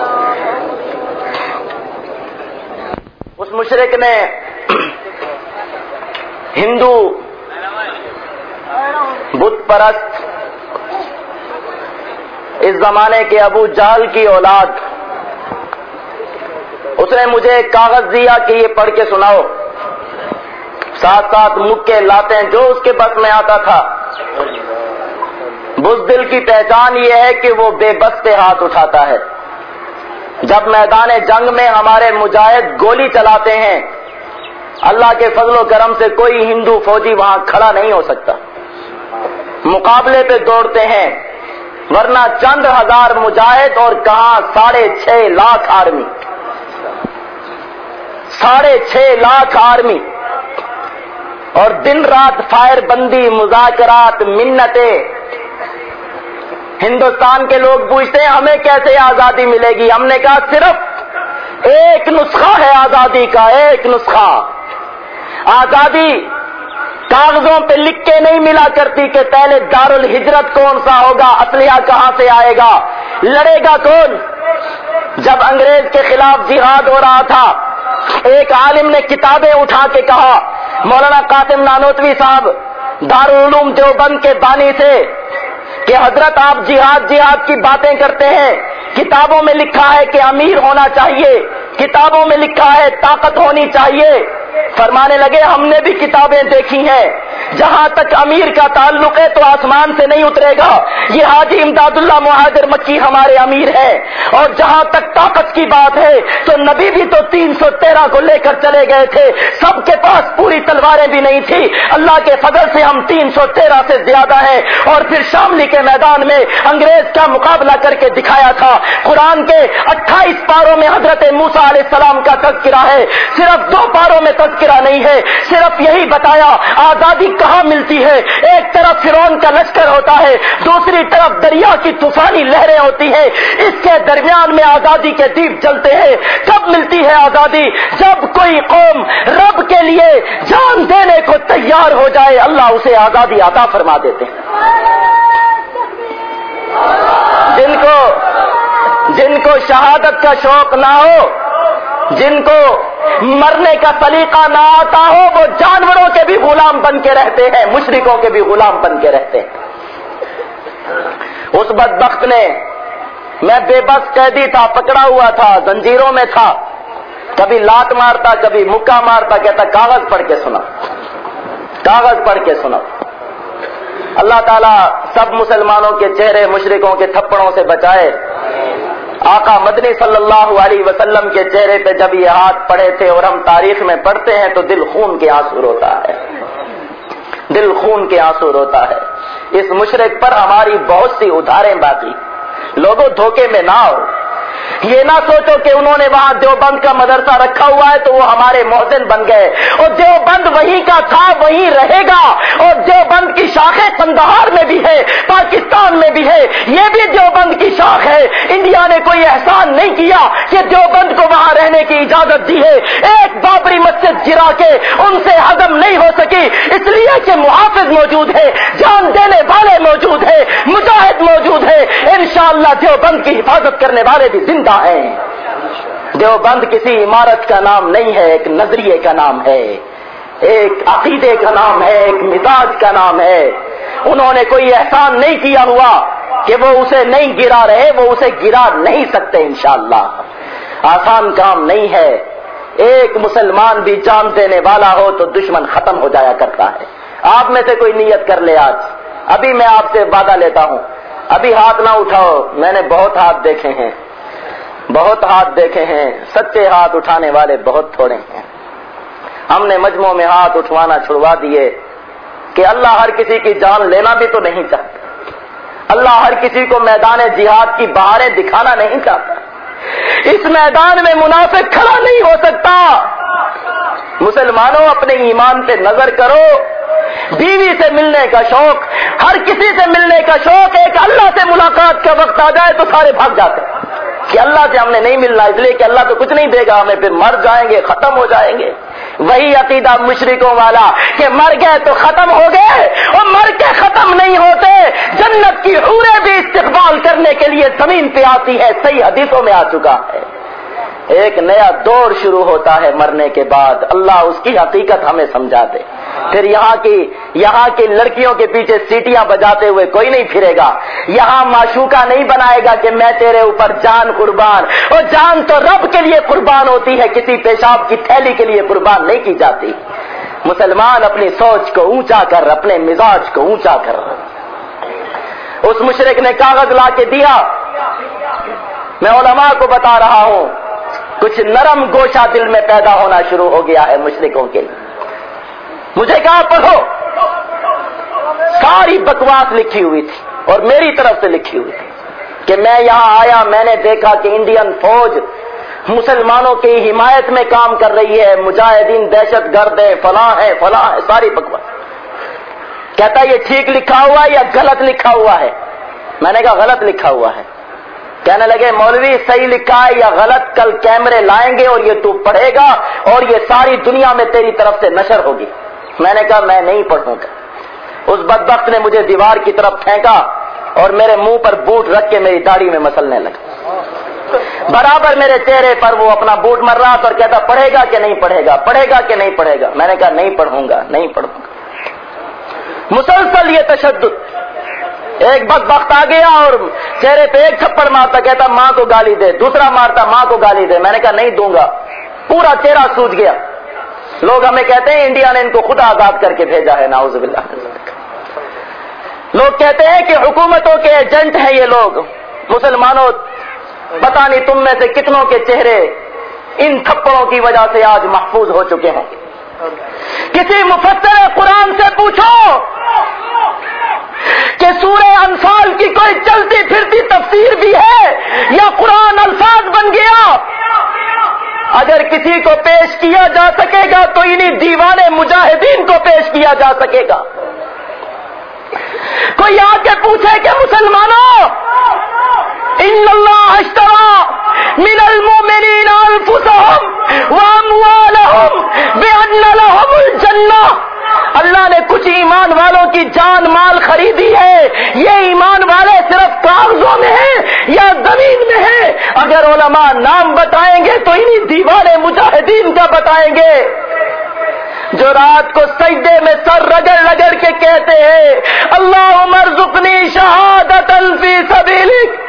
اس مشرق نے ہندو بت پرست اس زمانے کے ابو جال کی اولاد۔ اس نے مجھے ایک کاغذ دیا کہ یہ پڑھ کے سناؤ۔ ساتھ ساتھ مکے لاتے ہیں، جو اس کے بس میں آتا تھا۔ بزدل کی پہچان یہ ہے کہ وہ بے بس پہ ہاتھ اٹھاتا ہے۔ جب میدان جنگ میں ہمارے مجاہد گولی چلاتے ہیں، اللہ کے فضل و کرم سے کوئی ہندو فوجی وہاں کھڑا نہیں ہو سکتا۔ مقابلے پہ دوڑتے ہیں، ورنہ چند ہزار مجاہد اور کہاں ساڑھے چھ لاکھ آرمی۔ ساڑھے چھ لاکھ آرمی۔ اور دن رات فائر بندی، مذاکرات، منتیں۔ ہندوستان کے لوگ پوچھتے ہیں، ہمیں کیسے آزادی ملے گی؟ ہم نے کہا، صرف ایک نسخہ ہے آزادی کا، ایک نسخہ۔ آزادی کاغذوں پہ لکھ کے نہیں ملا کرتی کہ پہلے دار الحجرت کون سا ہوگا اسلحہ کہاں سے آئے گا؟ لڑے گا کون؟ جب انگریز کے خلاف جہاد ہو رہا تھا، ایک عالم نے کتابیں اٹھا کے کہا مولانا قاسم نانوتوی صاحب، دارالعلوم دیوبند کے بانی سے کہ حضرت آپ جہاد جہاد کی باتیں کرتے ہیں، کتابوں میں لکھا ہے کہ امیر ہونا چاہیے، کتابوں میں لکھا ہے طاقت ہونی چاہیے۔ فرمانے لگے، ہم نے بھی کتابیں دیکھی ہیں۔ جہاں تک امیر کا تعلق ہے تو آسمان سے نہیں اترے گا۔ یہ حاجی امداد اللہ مہاجر مکی ہمارے امیر ہے اور جہاں تک طاقت کی بات ہے، تو نبی بھی تو تین سو تیرہ کو لے کر چلے گئے تھے۔ سب کے پاس پوری تلواریں بھی نہیں تھی اللہ کے فضل سے ہم تین سو تیرہ سے زیادہ ہیں۔ اور پھر شاملی کے میدان میں انگریز کا مقابلہ کر کے دکھایا تھا۔ قرآن کے اٹھائیس پاروں میں حضرت موسا علیہ السلام کا تذکرہ ہے۔ صرف دو پاروں میں تذکرہ نہیں ہے، صرف یہی بتایا، آزادی کہاں ملتی ہے؟ ایک طرف فرون کا لشکر ہوتا ہے، دوسری طرف دریا کی طوفانی لہریں ہوتی ہیں۔ اس کے درمیان میں آزادی کے دیپ جلتے ہیں۔ کب ملتی ہے آزادی؟ جب کوئی قوم رب کے لیے جان دینے کو تیار ہو جائے، اللہ اسے آزادی عطا فرما دیتے ہیں۔ جن کو جن کو شہادت کا شوق نہ ہو، جن کو مرنے کا سلیقہ نہ آتا ہو، وہ جانوروں کے بھی غلام بن کے رہتے ہیں مشرقوں کے بھی غلام بن کے رہتے ہیں۔ اس بدبخت نے، میں بے بس قیدی تھا، پکڑا ہوا تھا، زنجیروں میں تھا۔ کبھی لات مارتا، کبھی مکہ مارتا، کہتا، کاغذ پڑھ کے سنا کاغذ پڑھ کے سنا اللہ تعالیٰ سب مسلمانوں کے چہرے مشرقوں کے تھپڑوں سے بچائے۔ آقا مدنی صلی اللہ علیہ وسلم کے چہرے پہ جب یہ ہاتھ پڑے تھے اور ہم تاریخ میں پڑھتے ہیں تو دل خون کے آنسو روتا ہے۔ دل خون کے آنسو روتا ہے۔ اس مشرق پر ہماری بہت سی ادھاریں باقی۔ لوگوں دھوکے میں نہ ہو یہ نہ سوچو کہ انہوں نے وہاں دیوبند کا مدرسہ رکھا ہوا ہے تو وہ ہمارے محسن بن گئے۔ اور دیوبند وہیں کا تھا، وہیں رہے گا۔ اور دیوبند کی شاخیں کندہار میں بھی ہے، پاکستان میں بھی ہے۔ یہ بھی دیوبند کی شاخ ہے۔ انڈیا نے کوئی احسان نہیں کیا کہ دیوبند کو وہاں رہنے کی اجازت دی ہے۔ ایک بابری مسجد گرا کے ان سے ہضم نہیں ہو سکی۔ اس لیے کہ محافظ موجود ہے۔ جان دے دینے والے موجود ہے مجاہد موجود ہے انشاءاللہ دیوبند کی حفاظت کرنے والے بھی زندہ ہیں۔ دیوبند کسی عمارت کا نام نہیں ہے، ایک نظریے کا نام ہے۔ ایک عقیدے کا نام ہے، ایک مزاج کا نام ہے۔ انہوں نے کوئی احسان نہیں کیا ہوا کہ وہ اسے نہیں گرا رہے، وہ اسے گرا نہیں سکتے انشاءاللہ۔ آسان کام نہیں ہے۔ ایک مسلمان بھی جان دینے والا ہو تو دشمن ختم ہو جایا کرتا ہے۔ آپ میں سے کوئی نیت کر لے آج۔ ابھی میں آپ سے وعدہ لیتا ہوں۔ ابھی ہاتھ نہ اٹھاؤ۔ میں نے بہت ہاتھ دیکھے ہیں۔ بہت ہاتھ دیکھے ہیں۔ سچے ہاتھ اٹھانے والے بہت تھوڑے ہیں۔ ہم نے مجموعوں میں ہاتھ اٹھوانا چھڑوا دیے۔ کہ اللہ ہر کسی کی جان لینا بھی تو نہیں چاہتا۔ اللہ ہر کسی کو میدان جہاد کی بہاریں دکھانا نہیں چاہتا۔ اس میدان میں منافق کھڑا نہیں ہو سکتا۔ مسلمانوں، اپنے ایمان پہ نظر کرو۔ بیوی سے ملنے کا شوق، ہر کسی سے ملنے کا شوق ایک اللہ سے ملاقات کا وقت آ جائے تو سارے بھاگ جاتے ہیں۔ کہ اللہ سے ہم نے نہیں ملنا، اس لیے کہ اللہ تو کچھ نہیں دے گا، ہمیں پھر مر جائیں گے، ختم ہو جائیں گے۔ وہی عقیدہ مشرقوں والا کہ مر گئے تو ختم ہو گئے اور مر کے ختم نہیں ہوتے۔ جنت کی حورے بھی استقبال کرنے کے لیے زمین پہ آتی ہے، صحیح حدیثوں میں آ چکا ہے۔ ایک نیا دور شروع ہوتا ہے مرنے کے بعد، اللہ اس کی حقیقت ہمیں سمجھا دے۔ پھر یہاں کی یہاں کی لڑکیوں کے پیچھے سیٹیاں بجاتے ہوئے کوئی نہیں پھرے گا۔ یہاں معشوقہ نہیں بنائے گا کہ میں تیرے اوپر جان قربان اور جان تو رب کے لیے قربان ہوتی ہے، کسی پیشاب کی تھیلی کے لیے قربان نہیں کی جاتی۔ مسلمان اپنی سوچ کو اونچا کر، اپنے مزاج کو اونچا کر۔ اس مشرق نے کاغذ لا کے دیا۔ میں علماء کو بتا رہا ہوں، کچھ نرم گوشہ دل میں پیدا ہونا شروع ہو گیا ہے مشرقوں کے لیے۔ مجھے کہا پڑھو؟ ساری بکواس لکھی ہوئی تھی اور میری طرف سے لکھی ہوئی تھی کہ میں یہاں آیا، میں نے دیکھا کہ انڈین فوج مسلمانوں کی حمایت میں کام کر رہی ہے، مجاہدین دہشت گرد ہے فلاں ہے فلاں ہے ساری بکواس۔ کہتا یہ ٹھیک لکھا ہوا ہے یا غلط لکھا ہوا ہے؟ میں نے کہا، غلط لکھا ہوا ہے۔ کہنے لگے، مولوی، صحیح لکھا ہے یا غلط؟ کل کیمرے لائیں گے اور یہ تو پڑھے گا اور یہ ساری دنیا میں تیری طرف سے نشر ہوگی۔ میں نے کہا، میں نہیں پڑھوں گا۔ اس بدبخت نے مجھے دیوار کی طرف پھینکا اور میرے منہ پر بوٹ رکھ کے میری داڑھی میں مسلنے لگا۔ برابر میرے چہرے پر وہ اپنا بوٹ مر رہا تھا اور کہتا، پڑھے گا کہ نہیں پڑھے گا؟ پڑھے گا کہ نہیں پڑھے گا؟ میں نے کہا، نہیں پڑھوں گا، نہیں پڑھوں گا۔ مسلسل یہ تشدد۔ ایک بد وقت آ گیا اور چہرے پہ ایک تھپڑ مارتا، کہتا، ماں کو گالی دے۔ دوسرا مارتا، ماں کو گالی دے۔ میں نے کہا، نہیں دوں گا۔ پورا چہرہ سوج گیا۔ لوگ ہمیں کہتے ہیں انڈیا نے ان کو خود آزاد کر کے بھیجا ہے ناؤز باللہ۔ لوگ کہتے ہیں کہ حکومتوں کے ایجنٹ ہیں یہ لوگ۔ مسلمانوں پتا نہیں تم میں سے کتنوں کے چہرے ان تھپڑوں کی وجہ سے آج محفوظ ہو چکے ہوں کسی مفسر قرآن سے پوچھو کہ سورہ انفال کی کوئی چلتی پھرتی تفسیر بھی ہے یا قرآن الفاظ بن گیا؟ اگر کسی کو پیش کیا جا سکے گا تو انہیں دیوانے مجاہدین کو پیش کیا جا سکے گا۔ کوئی آ کے پوچھے کہ مسلمانوں ان اللہ اشترا من المؤمنین انفسهم واموالهم بان لهم الجنہ اللہ نے کچھ ایمان والوں کی جان مال خریدی ہے۔ یہ ایمان والے صرف کاغذوں میں ہیں یا زمین میں ہیں؟ اگر علماء نام بتائیں گے تو انہی دیوانے مجاہدین کا بتائیں گے۔ جو رات کو سجدے میں سر رگڑ رگڑ کے کہتے ہیں اللہ عمر زکنی شہادت الفی سبیلک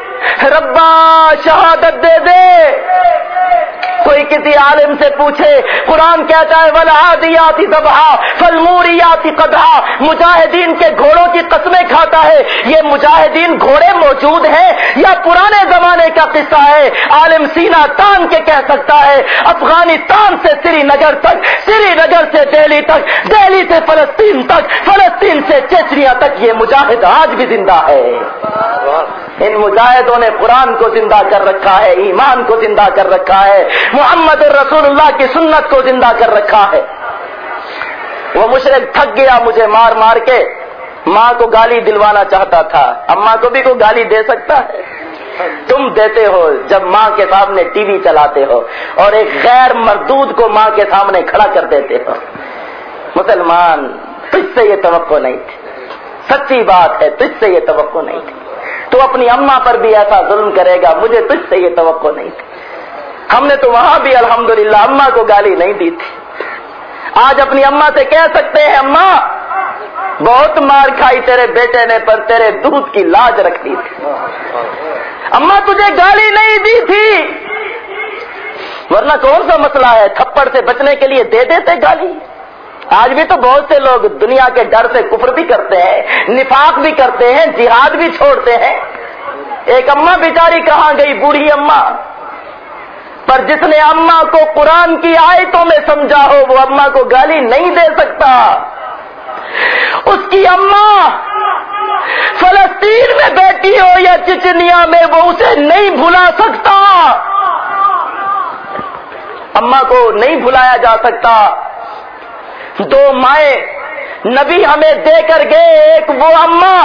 ربا، شہادت دے دے۔ کوئی کسی عالم سے پوچھے، قرآن کہتا ہے ولادیاتی دبہا فلموریاتی قدہا مجاہدین کے گھوڑوں کی قسمیں کھاتا ہے۔ یہ مجاہدین گھوڑے موجود ہیں یا پرانے زمانے کا قصہ ہے؟ عالم سینا تان کے کہہ سکتا ہے، افغانستان سے سری نگر تک، سری نگر سے دہلی تک، دہلی سے فلسطین تک، فلسطین سے چچریا تک یہ مجاہد آج بھی زندہ ہے۔ ان مجاہدوں نے قرآن کو زندہ کر رکھا ہے، ایمان کو زندہ کر رکھا ہے، محمد رسول اللہ کی سنت کو زندہ کر رکھا ہے۔ وہ مشرق تھک گیا مجھے مار مار کے۔ ماں کو گالی دلوانا چاہتا تھا، اماں کو بھی کوئی گالی دے سکتا ہے؟ تم دیتے ہو جب ماں کے سامنے ٹی وی چلاتے ہو اور ایک غیر مردود کو ماں کے سامنے کھڑا کر دیتے ہو۔ مسلمان، تجھ سے یہ توقع نہیں تھی۔ سچی بات ہے، تجھ سے یہ توقع نہیں تھی۔ تو اپنی اماں پر بھی ایسا ظلم کرے گا، مجھے تجھ سے یہ توقع نہیں تھی۔ ہم نے تو وہاں بھی الحمدللہ اماں کو گالی نہیں دی تھی۔ آج اپنی اماں سے کہہ سکتے ہیں اماں بہت مار کھائی تیرے بیٹے نے، پر تیرے دودھ کی لاج رکھتی تھی۔ اماں تجھے گالی نہیں دی تھی۔ ورنہ کون سا مسئلہ ہے؟ تھپڑ سے بچنے کے لیے دے دیتے گالی۔ آج بھی تو بہت سے لوگ دنیا کے ڈر سے کفر بھی کرتے ہیں، نفاق بھی کرتے ہیں، جہاد بھی چھوڑتے ہیں۔ ایک اماں بیچاری کہاں گئی، بوڑھی اماں؟ پر جس نے اماں کو قرآن کی آیتوں میں سمجھا ہو، وہ اماں کو گالی نہیں دے سکتا۔ اس کی اماں فلسطین میں بیٹھی ہو یا چچنیا میں، وہ اسے نہیں بھلا سکتا۔ اماں کو نہیں بھلایا جا سکتا۔ دو مائیں نبی ہمیں دے کر گئے ایک وہ اما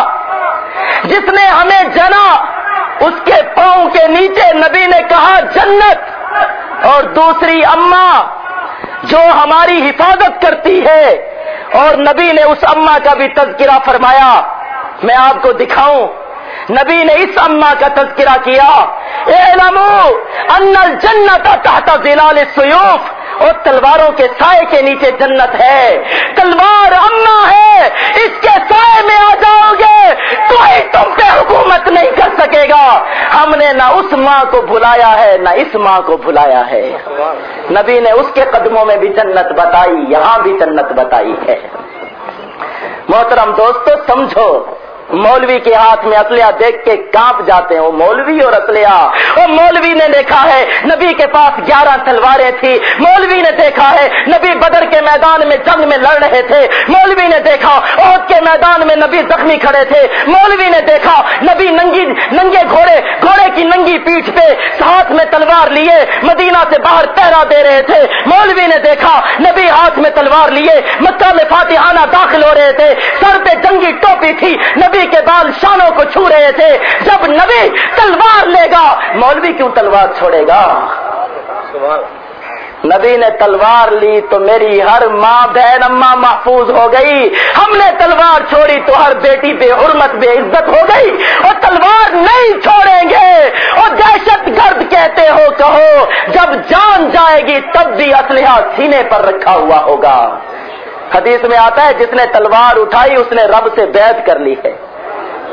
جس نے ہمیں جنا، اس کے پاؤں کے نیچے نبی نے کہا جنت، اور دوسری اما جو ہماری حفاظت کرتی ہے، اور نبی نے اس اما کا بھی تذکرہ فرمایا۔ میں آپ کو دکھاؤں، نبی نے اس اما کا تذکرہ کیا۔ ان الجنت تحت ظلال السیوف اور تلواروں کے سائے کے نیچے جنت ہے۔ تلوار اما ہے۔ اس کے سائے میں آ جاؤ گے۔ کوئی تم پہ حکومت نہیں کر سکے گا۔ ہم نے نہ اس ماں کو بھلایا ہے، نہ اس ماں کو بھلایا ہے۔ نبی نے اس کے قدموں میں بھی جنت بتائی، یہاں بھی جنت بتائی ہے۔ محترم دوستو، سمجھو مولوی کے ہاتھ میں اسلحہ دیکھ کے کانپ جاتے ہیں۔ وہ مولوی اور اسلحہ وہ مولوی نے دیکھا ہے، نبی کے پاس گیارہ تلواریں تھی مولوی نے دیکھا ہے، نبی بدر کے میدان میں جنگ میں لڑ رہے تھے۔ مولوی نے دیکھا، عہد کے میدان میں نبی زخمی کھڑے تھے۔ مولوی نے دیکھا، نبی ننگی، ننگے گھوڑے گھوڑے کی ننگی پیٹھ پہ ہاتھ میں تلوار لیے مدینہ سے باہر پہرا دے رہے تھے۔ مولوی نے دیکھا، نبی ہاتھ میں تلوار لیے مکہ میں فاتحانہ داخل ہو رہے تھے۔ سر پہ جنگی ٹوپی تھی۔ نبی کے بال شانوں کو چھو رہے تھے۔ جب نبی تلوار لے گا، مولوی کیوں تلوار چھوڑے گا؟ نبی نے تلوار لی تو میری ہر ماں بہن اما محفوظ ہو گئی۔ ہم نے تلوار چھوڑی تو ہر بیٹی بے حرمت، بے عزت ہو گئی۔ اور تلوار نہیں چھوڑیں گے۔ اور دہشت گرد کہتے ہو، کہو، جب جان جائے گی تب بھی اسلحہ سینے پر رکھا ہوا ہوگا۔ حدیث میں آتا ہے، جس نے تلوار اٹھائی، اس نے رب سے بیعت کر لی ہے۔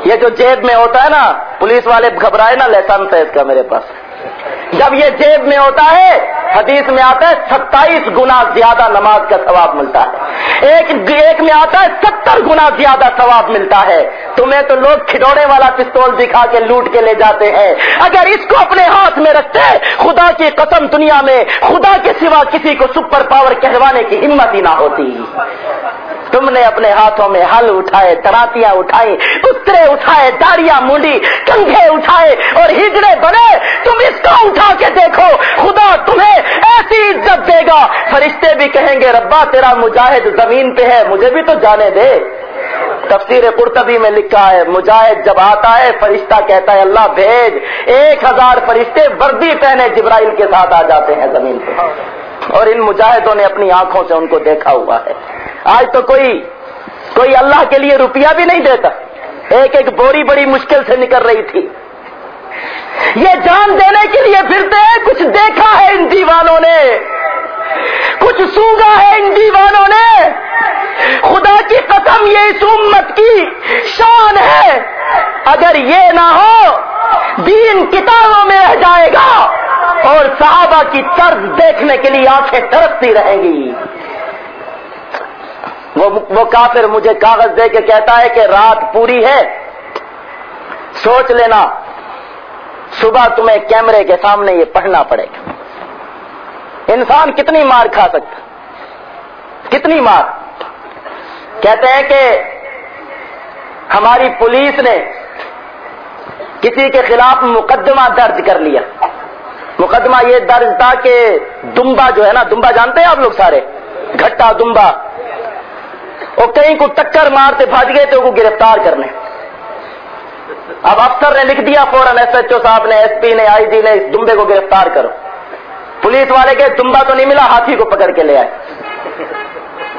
یہ جو جیب میں ہوتا ہے نا، پولیس والے گھبرائے نا لائسنس ہے اس کا میرے پاس۔ جب یہ جیب میں ہوتا ہے، حدیث میں آتا ہے، ستائیس گنا زیادہ نماز کا ثواب ملتا ہے۔ ایک ایک میں آتا ہے، ستر گنا زیادہ ثواب ملتا ہے۔ تمہیں تو لوگ کھڈوڑے والا پستول دکھا کے لوٹ کے لے جاتے ہیں۔ اگر اس کو اپنے ہاتھ میں رکھتے، خدا کی قسم دنیا میں، خدا کے سوا کسی کو سپر پاور کہلوانے کی ہمت ہی نہ ہوتی۔ تم نے اپنے ہاتھوں میں ہل اٹھائے، تراتیاں اٹھائی اترے اٹھائے، داڑیاں مونڈی، کنگھے اٹھائے اور ہجڑے بنے۔ تم اس کو اٹھا کے دیکھو، خدا تمہیں ایسی عزت دے گا۔ فرشتے بھی کہیں گے، ربا، تیرا مجاہد زمین پہ ہے، مجھے بھی تو جانے دے۔ تفسیر قرطبی میں لکھا ہے، مجاہد جب آتا ہے، فرشتہ کہتا ہے، اللہ بھیج۔ ایک ہزار فرشتے وردی پہنے جبرائیل کے ساتھ آ جاتے ہیں زمین پہ۔ اور ان مجاہدوں نے اپنی آنکھوں سے ان کو دیکھا ہوا ہے۔ آج تو کوئی کوئی اللہ کے لیے روپیہ بھی نہیں دیتا۔ ایک ایک بوری بڑی مشکل سے نکل رہی تھی۔ یہ جان دینے کے لیے پھرتے ہیں، کچھ دیکھا ہے ان دیوانوں نے۔ کچھ سونگا ہے ان دیوانوں نے۔ خدا کی قسم، یہ اس امت کی شان ہے۔ اگر یہ نہ ہو، دین کتابوں میں رہ جائے گا۔ اور صحابہ کی طرز دیکھنے کے لیے آنکھیں ترستی رہیں گی۔ وہ وہ کافر مجھے کاغذ دے کے کہتا ہے کہ رات پوری ہے۔ سوچ لینا، صبح تمہیں کیمرے کے سامنے یہ پڑھنا پڑے گا۔ انسان کتنی مار کھا سکتا کتنی مار؟ کہتے ہیں کہ ہماری پولیس نے کسی کے خلاف مقدمہ درج کر لیا۔ مقدمہ یہ درج تھا کہ دمبا جو ہے نا، دمبا جانتے ہیں آپ لوگ سارے؟ گھٹا دمبا۔ وہ کہیں کو ٹکر مارتے بھاج گئے تھے وہ گرفتار کرنے اب افسر نے لکھ دیا فوراً ایس ایچ او صاحب نے، ایس پی نے، آئی جی نے، دمبے کو گرفتار کرو۔ پولیس والے کے دمبا تو نہیں ملا، ہاتھی کو پکڑ کے لے آئے۔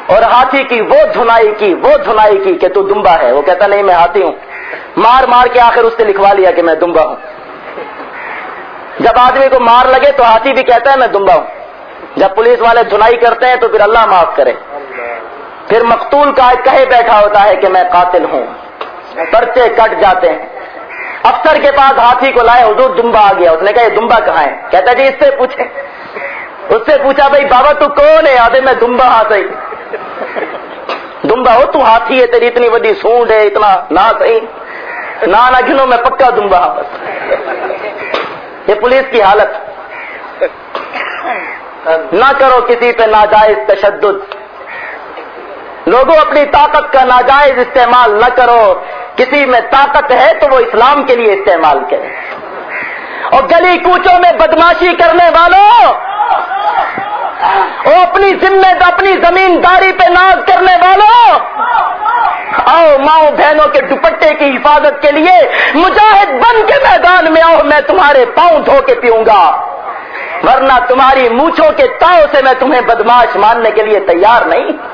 اور ہاتھی کی وہ دھنائی کی، وہ دھنائی کی کہ تو دمبا ہے۔ وہ کہتا، نہیں، میں ہاتھی ہوں۔ مار مار کے آخر اس سے لکھوا لیا کہ میں دمبا ہوں۔ جب آدمی کو مار لگے تو ہاتھی بھی کہتا ہے، میں دمبا ہوں۔ جب پولیس والے دھنائی کرتے ہیں تو پھر اللہ معاف کرے۔ پھر مقتول کا کہے بیٹھا ہوتا ہے کہ میں قاتل ہوں۔ پرچے کٹ جاتے ہیں۔ افسر کے پاس ہاتھی کو لائے، حضور دمبا آ گیا۔ اس نے کہا، یہ دمبا کہاں ہے؟ کہتا جی اس سے پوچھے۔ اس سے پوچھا، بھائی، بابا، تو کون ہے؟ آدھے میں دمبا ہاں صحیح۔ دمبا ہو، تو ہاتھی ہے تیری، اتنی بڑی سونڈ ہے، اتنا نہ صحیح۔ نہ نہ گنو میں پکا دمبا ہاں بس۔ یہ پولیس کی حالت۔ نہ کرو کسی پہ ناجائز تشدد۔ لوگوں اپنی طاقت کا ناجائز استعمال نہ کرو۔ کسی میں طاقت ہے تو وہ اسلام کے لیے استعمال کرے۔ اور گلی کوچوں میں بدماشی کرنے والوں او اپنی ذمہ، اپنی زمینداری پہ ناز کرنے والوں، آؤ ماؤں بہنوں کے دوپٹے کی حفاظت کے لیے مجاہد بن کے میدان میں آؤ، میں تمہارے پاؤں دھو کے پیوں گا۔ ورنہ تمہاری مونچھوں کے تاؤ سے میں تمہیں بدماش ماننے کے لیے تیار نہیں۔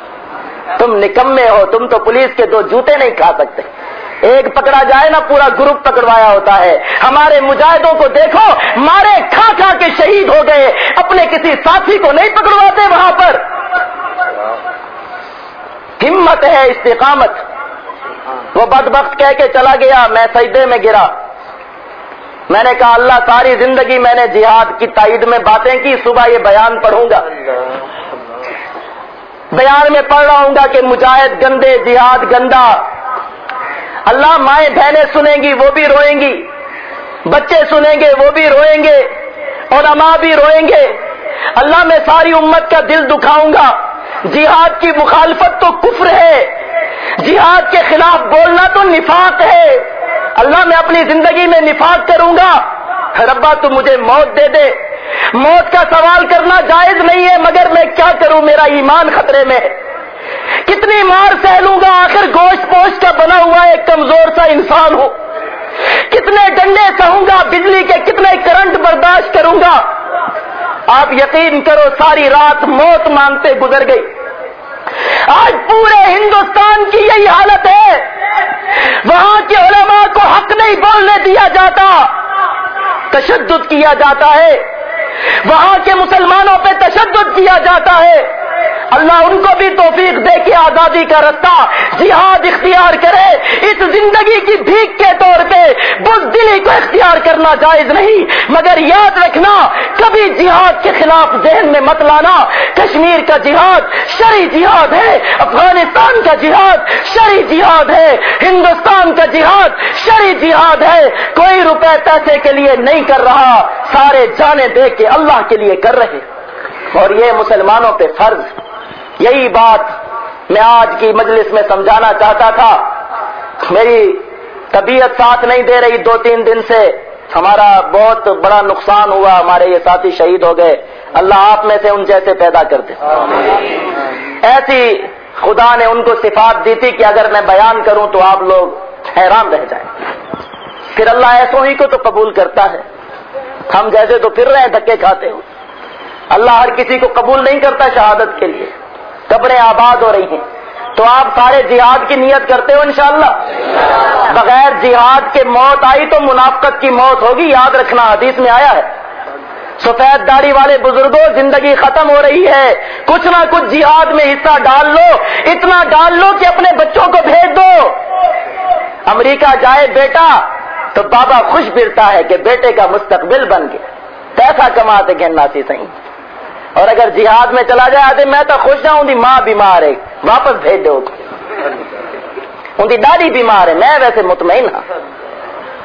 تم نکمے ہو، تم تو پولیس کے دو جوتے نہیں کھا سکتے۔ ایک پکڑا جائے نا، پورا گروپ پکڑوایا ہوتا ہے۔ ہمارے مجاہدوں کو دیکھو، مارے کھا کھا کے شہید ہو گئے۔ اپنے کسی ساتھی کو نہیں پکڑواتے وہاں پر۔ ہمت ہے استقامت۔ وہ بد کہہ کے چلا گیا، میں سجدے میں گرا۔ میں نے کہا، اللہ ساری زندگی میں نے جہاد کی تائید میں باتیں کی، صبح یہ بیان پڑھوں گا۔ بیان میں پڑھ رہا ہوں گا کہ مجاہد گندے، جہاد گندا۔ اللہ مائیں بہنیں سنیں گی، وہ بھی روئیں گی۔ بچے سنیں گے، وہ بھی روئیں گے۔ اور اماں بھی روئیں گے۔ اللہ میں ساری امت کا دل دکھاؤں گا۔ جہاد کی مخالفت تو کفر ہے۔ جہاد کے خلاف بولنا تو نفاق ہے۔ اللہ میں اپنی زندگی میں نفاق کروں گا۔ ربا تو مجھے موت دے دے۔ موت کا سوال کرنا جائز نہیں ہے، مگر میں کیا کروں؟ میرا ایمان خطرے میں کتنی مار سہ لوں گا، آخر گوشت پوش کا بنا ہوا ایک کمزور سا انسان ہو۔ کتنے ڈنڈے سہوں گا، بجلی کے کتنے کرنٹ برداشت کروں گا۔ آپ یقین کرو، ساری رات موت مانگتے گزر گئی۔ آج پورے ہندوستان کی یہی حالت ہے۔ وہاں کے علماء کو حق نہیں بولنے دیا جاتا۔ تشدد کیا جاتا ہے۔ وہاں کے مسلمانوں پہ تشدد کیا جاتا ہے۔ اللہ ان کو بھی توفیق دے کے آزادی کا رستہ جہاد اختیار کرے۔ اس زندگی کی بھیک کے طور پہ بز دلی کو اختیار کرنا جائز نہیں، مگر یاد رکھنا، کبھی جہاد کے خلاف ذہن میں مت لانا۔ کشمیر کا جہاد شری جہاد ہے، افغانستان کا جہاد شری جہاد ہے، ہندوستان کا جہاد شری جہاد ہے۔ کوئی روپے پیسے کے لیے نہیں کر رہا، سارے جانے دے کے اللہ کے لیے کر رہے اور یہ مسلمانوں پہ فرض. یہی بات میں آج کی مجلس میں سمجھانا چاہتا تھا. میری طبیعت ساتھ نہیں دے رہی دو تین دن سے. ہمارا بہت بڑا نقصان ہوا. ہمارے یہ ساتھی شہید ہو گئے. اللہ آپ میں سے ان جیسے پیدا کرتے ایسی خدا نے ان کو صفات دی تھی کہ اگر میں بیان کروں تو آپ لوگ حیران رہ جائیں. پھر اللہ ایسوں ہی کو تو قبول کرتا ہے. ہم جیسے تو پھر رہے دھکے کھاتے ہو. اللہ ہر کسی کو قبول نہیں کرتا شہادت کے لیے۔ قبریں آباد ہو رہی ہیں۔ تو آپ سارے جہاد کی نیت کرتے ہو انشاءاللہ؟ بغیر جہاد کے موت آئی تو منافقت کی موت ہوگی، یاد رکھنا حدیث میں آیا ہے۔ سفید داڑھی والے بزرگوں، زندگی ختم ہو رہی ہے۔ کچھ نہ کچھ جہاد میں حصہ ڈال لو، اتنا ڈال لو کہ اپنے بچوں کو بھیج دو۔ امریکہ جائے بیٹا تو بابا خوش پھرتا ہے کہ بیٹے کا مستقبل بن گیا۔ پیسہ کماتے گھننا سی صحیح۔ اور اگر جہاد میں چلا جائے آتے میں تو خوش ہوں دی ماں بیمار ہے، واپس بھیج دو۔ ان کی دادی بیمار ہے، میں ویسے مطمئن ہوں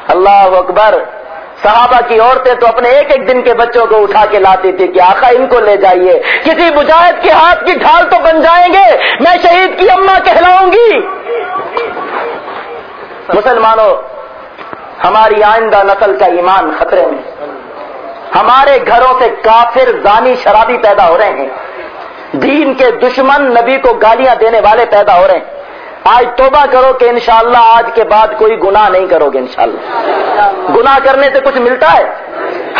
اللہ اکبر، صحابہ کی عورتیں تو اپنے ایک ایک دن کے بچوں کو اٹھا کے لاتی تھی کہ آخا ان کو لے جائیے۔ کسی مجاہد کے ہاتھ کی ڈھال تو بن جائیں گے، میں شہید کی اما کہلاؤں گی۔ مسلمانوں، ہماری آئندہ نسل کا ایمان خطرے میں۔ ہمارے گھروں سے کافر زانی شرابی پیدا ہو رہے ہیں۔ دین کے دشمن نبی کو گالیاں دینے والے پیدا ہو رہے ہیں۔ آج توبہ کرو کہ انشاءاللہ آج کے بعد کوئی گناہ نہیں کرو گے انشاءاللہ۔ گناہ کرنے سے کچھ ملتا ہے؟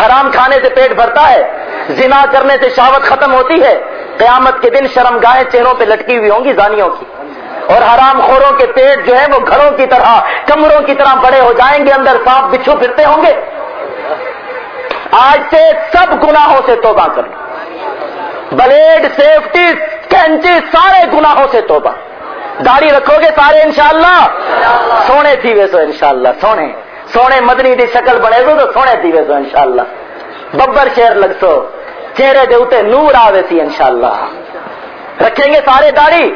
حرام کھانے سے پیٹ بھرتا ہے؟ زنا کرنے سے شاوت ختم ہوتی ہے؟ قیامت کے دن شرم گاہیں چہروں پہ لٹکی ہوئی ہوں گی زانیوں کی۔ اور حرام خوروں کے پیٹ جو ہے وہ گھروں کی طرح، کمروں کی طرح بڑے ہو جائیں گے، اندر سانپ بچھو پھرتے ہوں گے۔ آج سے سب گناہوں سے توبہ کر لو بلیڈ، سیفٹی، کینچی، سارے گناہوں سے توبہ۔ داڑھی رکھو گے سارے انشاءاللہ۔ سونے تھی ویسو انشاءاللہ، سونے۔ سونے مدنی دی شکل بنے گو تو سونے تھی ویسو انشاءاللہ۔ ببر شیر لگ سو چہرے دے اتے نور آوے سی انشاءاللہ۔ رکھیں گے سارے داڑھی؟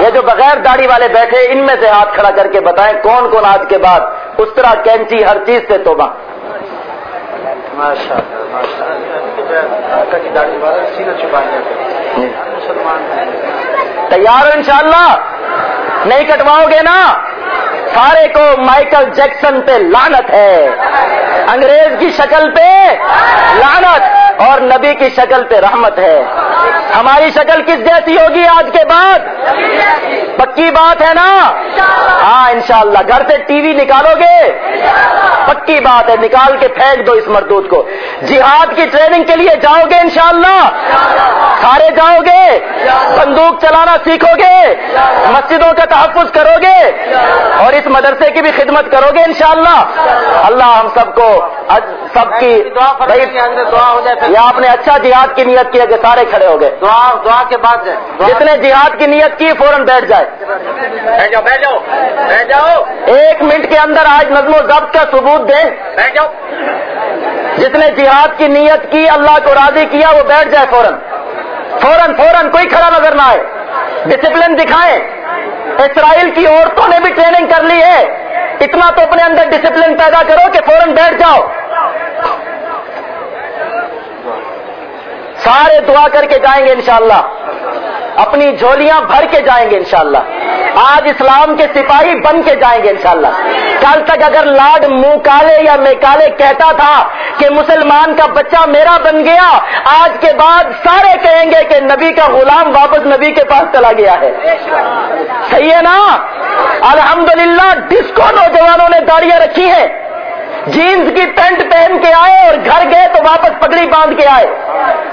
یہ جو بغیر داڑھی والے بیٹھے، ان میں سے ہاتھ کھڑا کر کے بتائیں کون کون آج کے بعد اس طرح کینچی ہر چیز سے توبہ۔ ماشاء اللہ تیار ہو انشاءاللہ؟ نہیں کٹواؤ گے نا؟ سارے کو مائیکل جیکسن پہ لانت ہے۔ انگریز کی شکل پہ لانت اور نبی کی شکل پہ رحمت ہے۔ ہماری شکل کس جیسی ہوگی آج کے بعد؟ پکی بات ہے نا؟ ہاں انشاءاللہ۔ گھر سے ٹی وی نکالو گے۔ پکی بات ہے۔ نکال کے پھینک دو اس مردود کو۔ جہاد کی ٹریننگ کے لیے جاؤ گے انشاءاللہ۔ سارے جاؤ گے۔ بندوق چلانا سیکھو گے۔ مسجدوں کا تحفظ کرو گے۔ اور اس مدرسے کی بھی خدمت کرو گے انشاءاللہ؟ اللہ ہم سب کو سب کی دعا ہو جائے یہ آپ نے اچھا جہاد کی نیت کی ہے کہ سارے کھڑے ہو گئے۔ دعا دعا کے بعد جس نے جہاد کی نیت کی فوراً بیٹھ جائے۔ جاؤ ایک منٹ کے اندر آج نظم و ضبط کا ثبوت دیں۔ جس نے جہاد کی نیت کی اللہ کو راضی کیا وہ بیٹھ جائے فوراً۔ فوراً فوراً کوئی کھڑا نظر نہ آئے۔ ڈسپلن دکھائیں۔ اسرائیل کی عورتوں نے بھی ٹریننگ کر لی ہے۔ اتنا تو اپنے اندر ڈسپلن پیدا کرو کہ فوراً بیٹھ جاؤ۔ سارے دعا کر کے جائیں گے انشاءاللہ۔ اپنی جھولیاں بھر کے جائیں گے انشاءاللہ۔ آج اسلام کے سپاہی بن کے جائیں گے انشاءاللہ۔ کل تک اگر لاڈ منہ کالے یا میں کالے کہتا تھا کہ مسلمان کا بچہ میرا بن گیا، آج کے بعد سارے کہیں گے کہ نبی کا غلام واپس نبی کے پاس چلا گیا ہے۔ صحیح ہے نا؟ الحمدللہ، ڈسکو نوجوانوں نے داڑیاں رکھی ہیں۔ جینز کی پینٹ پہن کے آئے اور گھر گئے تو واپس پگڑی باندھ کے آئے۔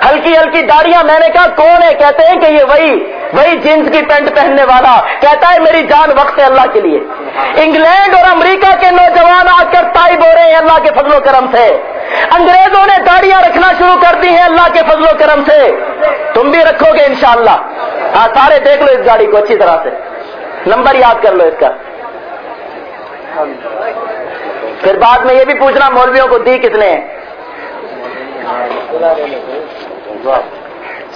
ہلکی ہلکی داڑیاں میں نے کہا، کون ہے؟ کہتے ہیں کہ یہ وہی وہی جینز کی پینٹ پہننے والا۔ کہتا ہے، میری جان وقت ہے اللہ کے لیے۔ انگلینڈ اور امریکہ کے نوجوان آ کر تائب ہو رہے ہیں۔ اللہ کے فضل و کرم سے۔ انگریزوں نے داڑیاں رکھنا شروع کر دی ہیں اللہ کے فضل و کرم سے۔ تم بھی رکھو گے انشاءاللہ۔ ہاں سارے دیکھ لو اس گاڑی کو اچھی طرح سے۔ نمبر یاد کر لو اس کا۔ پھر بعد میں یہ بھی پوچھنا مولویوں کو دی کس نے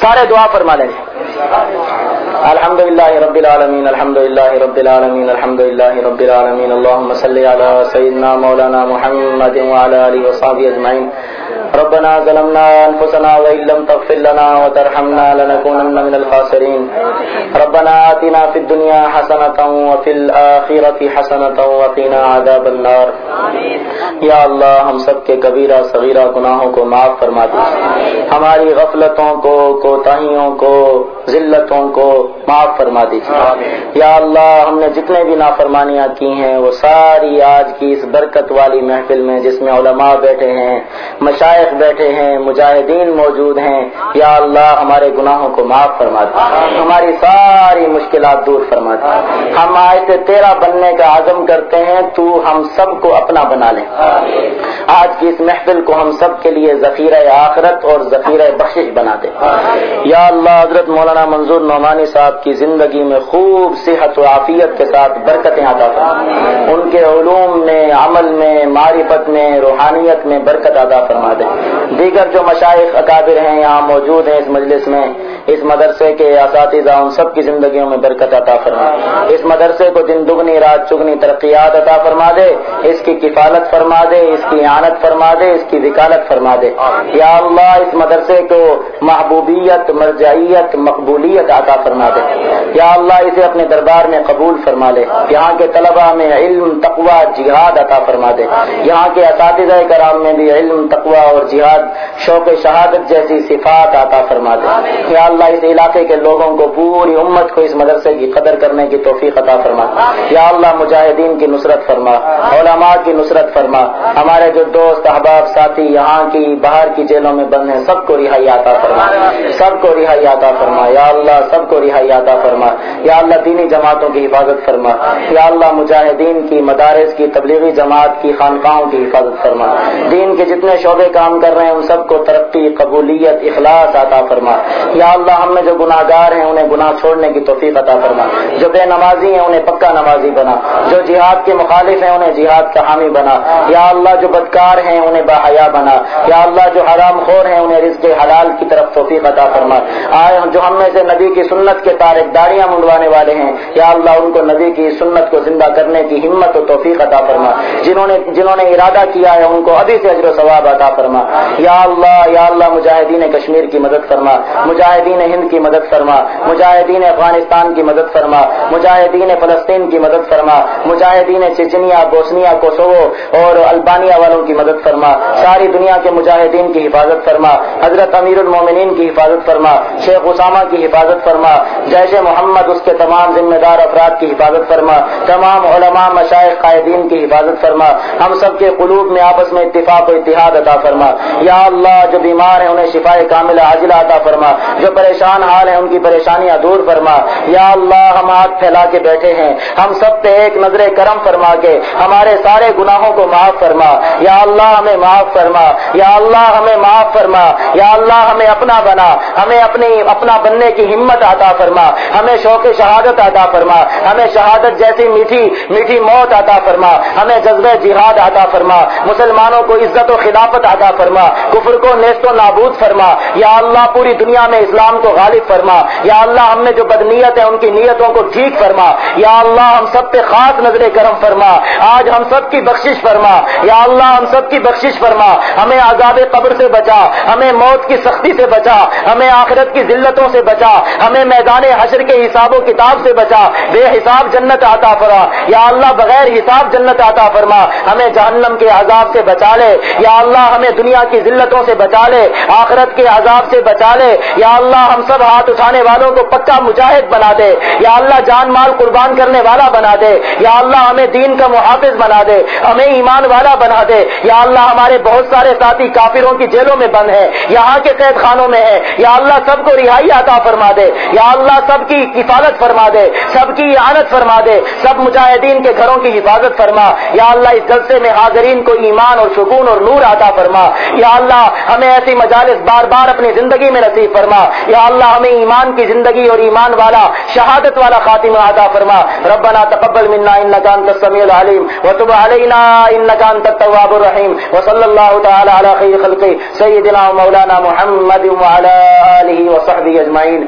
سارے دعا فرما لیں الحمد للہ رب العالمین الحمد للہ رب العالمین الحمد للہ رب العالمین اللهم صل على سيدنا مولانا محمد وعلى اله وصحبه اجمعين ربنا ظلمنا انفسنا وان لم تغفر لنا وترحمنا لنكونن من الخاسرين ربنا آتنا في الدنيا حسنة وفي الآخرة حسنة وقنا عذاب النار. یا اللہ ہم سب کے کبیرہ صغیرہ گناہوں کو معاف فرما دے۔ ہماری غفلتوں کو کوتاہیوں کو ذلتوں کو معاف فرما دیجیے۔ یا اللہ ہم نے جتنے بھی نافرمانیاں کی ہیں وہ ساری آج کی اس برکت والی محفل میں جس میں علماء بیٹھے ہیں مشائق بیٹھے ہیں مجاہدین موجود ہیں یا اللہ ہمارے گناہوں کو معاف فرما دے۔ ہماری ساری مشکلات دور فرما دے۔ ہم سے تیرا بننے کا عزم کرتے ہیں تو ہم سب کو اپنا بنا لیں۔ آج کی اس محفل کو ہم سب کے لیے ذخیرہ آخرت اور ذخیرہ بخشش بنا دے یا اللہ حضرت مولانا منظور نعمانی صاحب کی زندگی میں خوب صحت و عافیت کے ساتھ برکتیں عطا فرما ان کے علوم میں، عمل میں، معرفت میں، روحانیت میں برکت عطا فرما دے دیگر جو مشائق، اکابر ہیں، یہاں موجود ہیں اس مجلس میں، اس مدرسے کے اساتذہ، ان سب کی زندگیوں میں برکت عطا فرما اس مدرسے کو دن دگنی، رات چگنی ترقیات عطا فرما دے اس کی کفالت فرما دے اس کی اعانت فرما دے اس کی وکالت فرما دے یا اللہ، اس مدرسے کو محبوبیت، مرجعیت مقبولیت عطا فرما دے۔ یا اللہ اسے اپنے دربار میں قبول فرما لے۔ یہاں کے طلبہ میں علم تقوا جہاد عطا فرما دے۔ یہاں کے اساتذہ کرام میں بھی علم تقوا اور جہاد شوق شہادت جیسی صفات عطا فرما دے۔ یا اللہ اس علاقے کے لوگوں کو پوری امت کو اس مدرسے کی قدر کرنے کی توفیق عطا فرما۔ یا اللہ مجاہدین کی نصرت فرما، علماء کی نصرت فرما۔ ہمارے جو دوست، احباب، ساتھی یہاں کی باہر کی جیلوں میں بند ہیں، سب کو رہائی عطا فرما۔ سب کو رہائی عطا فرما۔ یا اللہ، سب کو رہائی عطا فرما، یا اللہ، دینی جماعتوں کی حفاظت فرما، یا اللہ، مجاہدین کی مدارس کی تبلیغی جماعت کی خانقاہوں کی حفاظت فرما، دین کے جتنے شعبے کام کر رہے ہیں، ان سب کو ترقی، قبولیت، اخلاص عطا فرما، یا اللہ، ہم میں جو گناہ گار ہیں، انہیں گناہ چھوڑنے کی توفیق عطا فرما، جو بے نمازی ہیں، انہیں پکا نمازی بنا، جو جہاد کے مخالف ہیں، انہیں جہاد کا حامی بنا، یا اللہ، جو بدکار ہیں، انہیں باحیا بنا، یا اللہ، جو حرام خور ہیں، انہیں رزق حلال کی طرف توفیق عطا فرما، آئے جو ہم میں سے نبی کی سنت کے تارک داڑیاں منڈوانے والے ہیں۔ یا اللہ، ان کو نبی کی سنت کو زندہ کرنے کی ہمت و توفیق عطا فرما۔ جنہوں نے جنہوں نے ارادہ کیا ہے، ان کو ابھی سے اجر و ثواب عطا فرما۔ یا اللہ یا اللہ، مجاہدین کشمیر کی مدد فرما۔ مجاہدین ہند کی مدد فرما۔ مجاہدین افغانستان کی مدد فرما۔ مجاہدین فلسطین کی مدد فرما۔ مجاہدین چچنیا، بوسنیا، کوسوو اور البانیا والوں کی مدد فرما۔ ساری دنیا کے مجاہدین کی حفاظت فرما۔ حضرت امیر المومنین کی حفاظت فرما۔ شیخ اسامہ کی حفاظت فرما جیش محمد اس کے تمام ذمہ دار افراد کی حفاظت فرما، تمام علماء، مشائق، قائدین کی حفاظت فرما، ہم سب کے قلوب میں آپس میں اتفاق و اتحاد عطا فرما۔ یا اللہ، جو بیمار ہیں انہیں شفا کامل عاجلہ عطا فرما، جو پریشان حال ہیں ان کی پریشانیاں دور فرما۔ یا اللہ، ہم ہاتھ پھیلا کے بیٹھے ہیں، ہم سب پہ ایک نظر کرم فرما کے ہمارے سارے گناہوں کو معاف فرما۔ یا اللہ، ہمیں معاف فرما۔ یا اللہ، ہمیں معاف فرما۔ یا اللہ، ہمیں اپنا بنا، ہمیں اپنی، اپنا بننے کی ہمت عطا فرما۔ ہمیں شوق شہادت عطا فرما۔ ہمیں شہادت جیسی میٹھی میٹھی موت عطا فرما۔ ہمیں جذبہ جہاد عطا فرما۔ مسلمانوں کو عزت و خلافت عطا فرما۔ کفر کو نیست و نابود فرما۔ یا اللہ، پوری دنیا میں اسلام کو غالب فرما۔ یا اللہ، ہم میں جو بدنیت ہے، ان کی نیتوں کو ٹھیک فرما۔ یا اللہ، ہم سب پہ خاص نظر کرم فرما۔ آج ہم سب کی بخشش فرما۔ یا اللہ، ہم سب کی بخشش فرما۔ ہمیں عذاب قبر سے بچا۔ ہمیں موت کی سختی سے بچا۔ ہمیں آخرت کی ذلتوں سے بچا۔ ہمیں میدان حشر کے حساب و کتاب سے بچا۔ بے حساب جنت آتا فرما۔ یا اللہ، بغیر حساب جنت آتا فرما۔ ہمیں جہنم کے عذاب سے بچا لے۔ یا اللہ، ہمیں دنیا کی ذلتوں سے بچا لے۔ آخرت کے عذاب سے بچا لے۔ یا اللہ، ہم سب ہاتھ اٹھانے والوں کو پکا مجاہد بنا دے۔ یا اللہ، جان مال قربان کرنے والا بنا دے۔ یا اللہ، ہمیں دین کا محافظ بنا دے۔ ہمیں ایمان والا بنا دے۔ یا اللہ، ہمارے بہت سارے ساتھی کافروں کی جیلوں میں بند ہیں۔ یہاں کے قید خانوں میں ہیں۔ یا اللہ، سب کو رہائی عطا فرما دے۔ یا اللہ سب کی کفالت فرما دے، سب کی اعانت فرما دے، سب مجاہدین کے گھروں کی حفاظت فرما۔ یا اللہ اس جلسے میں حاضرین کو ایمان اور سکون اور نور عطا فرما۔ یا اللہ ہمیں ایسی مجالس بار بار اپنی زندگی میں نصیب فرما۔ یا اللہ ہمیں ایمان کی زندگی اور ایمان والا، شہادت والا خاتمہ عطا فرما۔ ربنا تقبل منا انك انت السميع العليم وتب علينا انك انت التواب الرحيم وصلى الله تعالى على خير خلقه سيدنا ومولانا محمد وعلى اله وصحبه اجمعين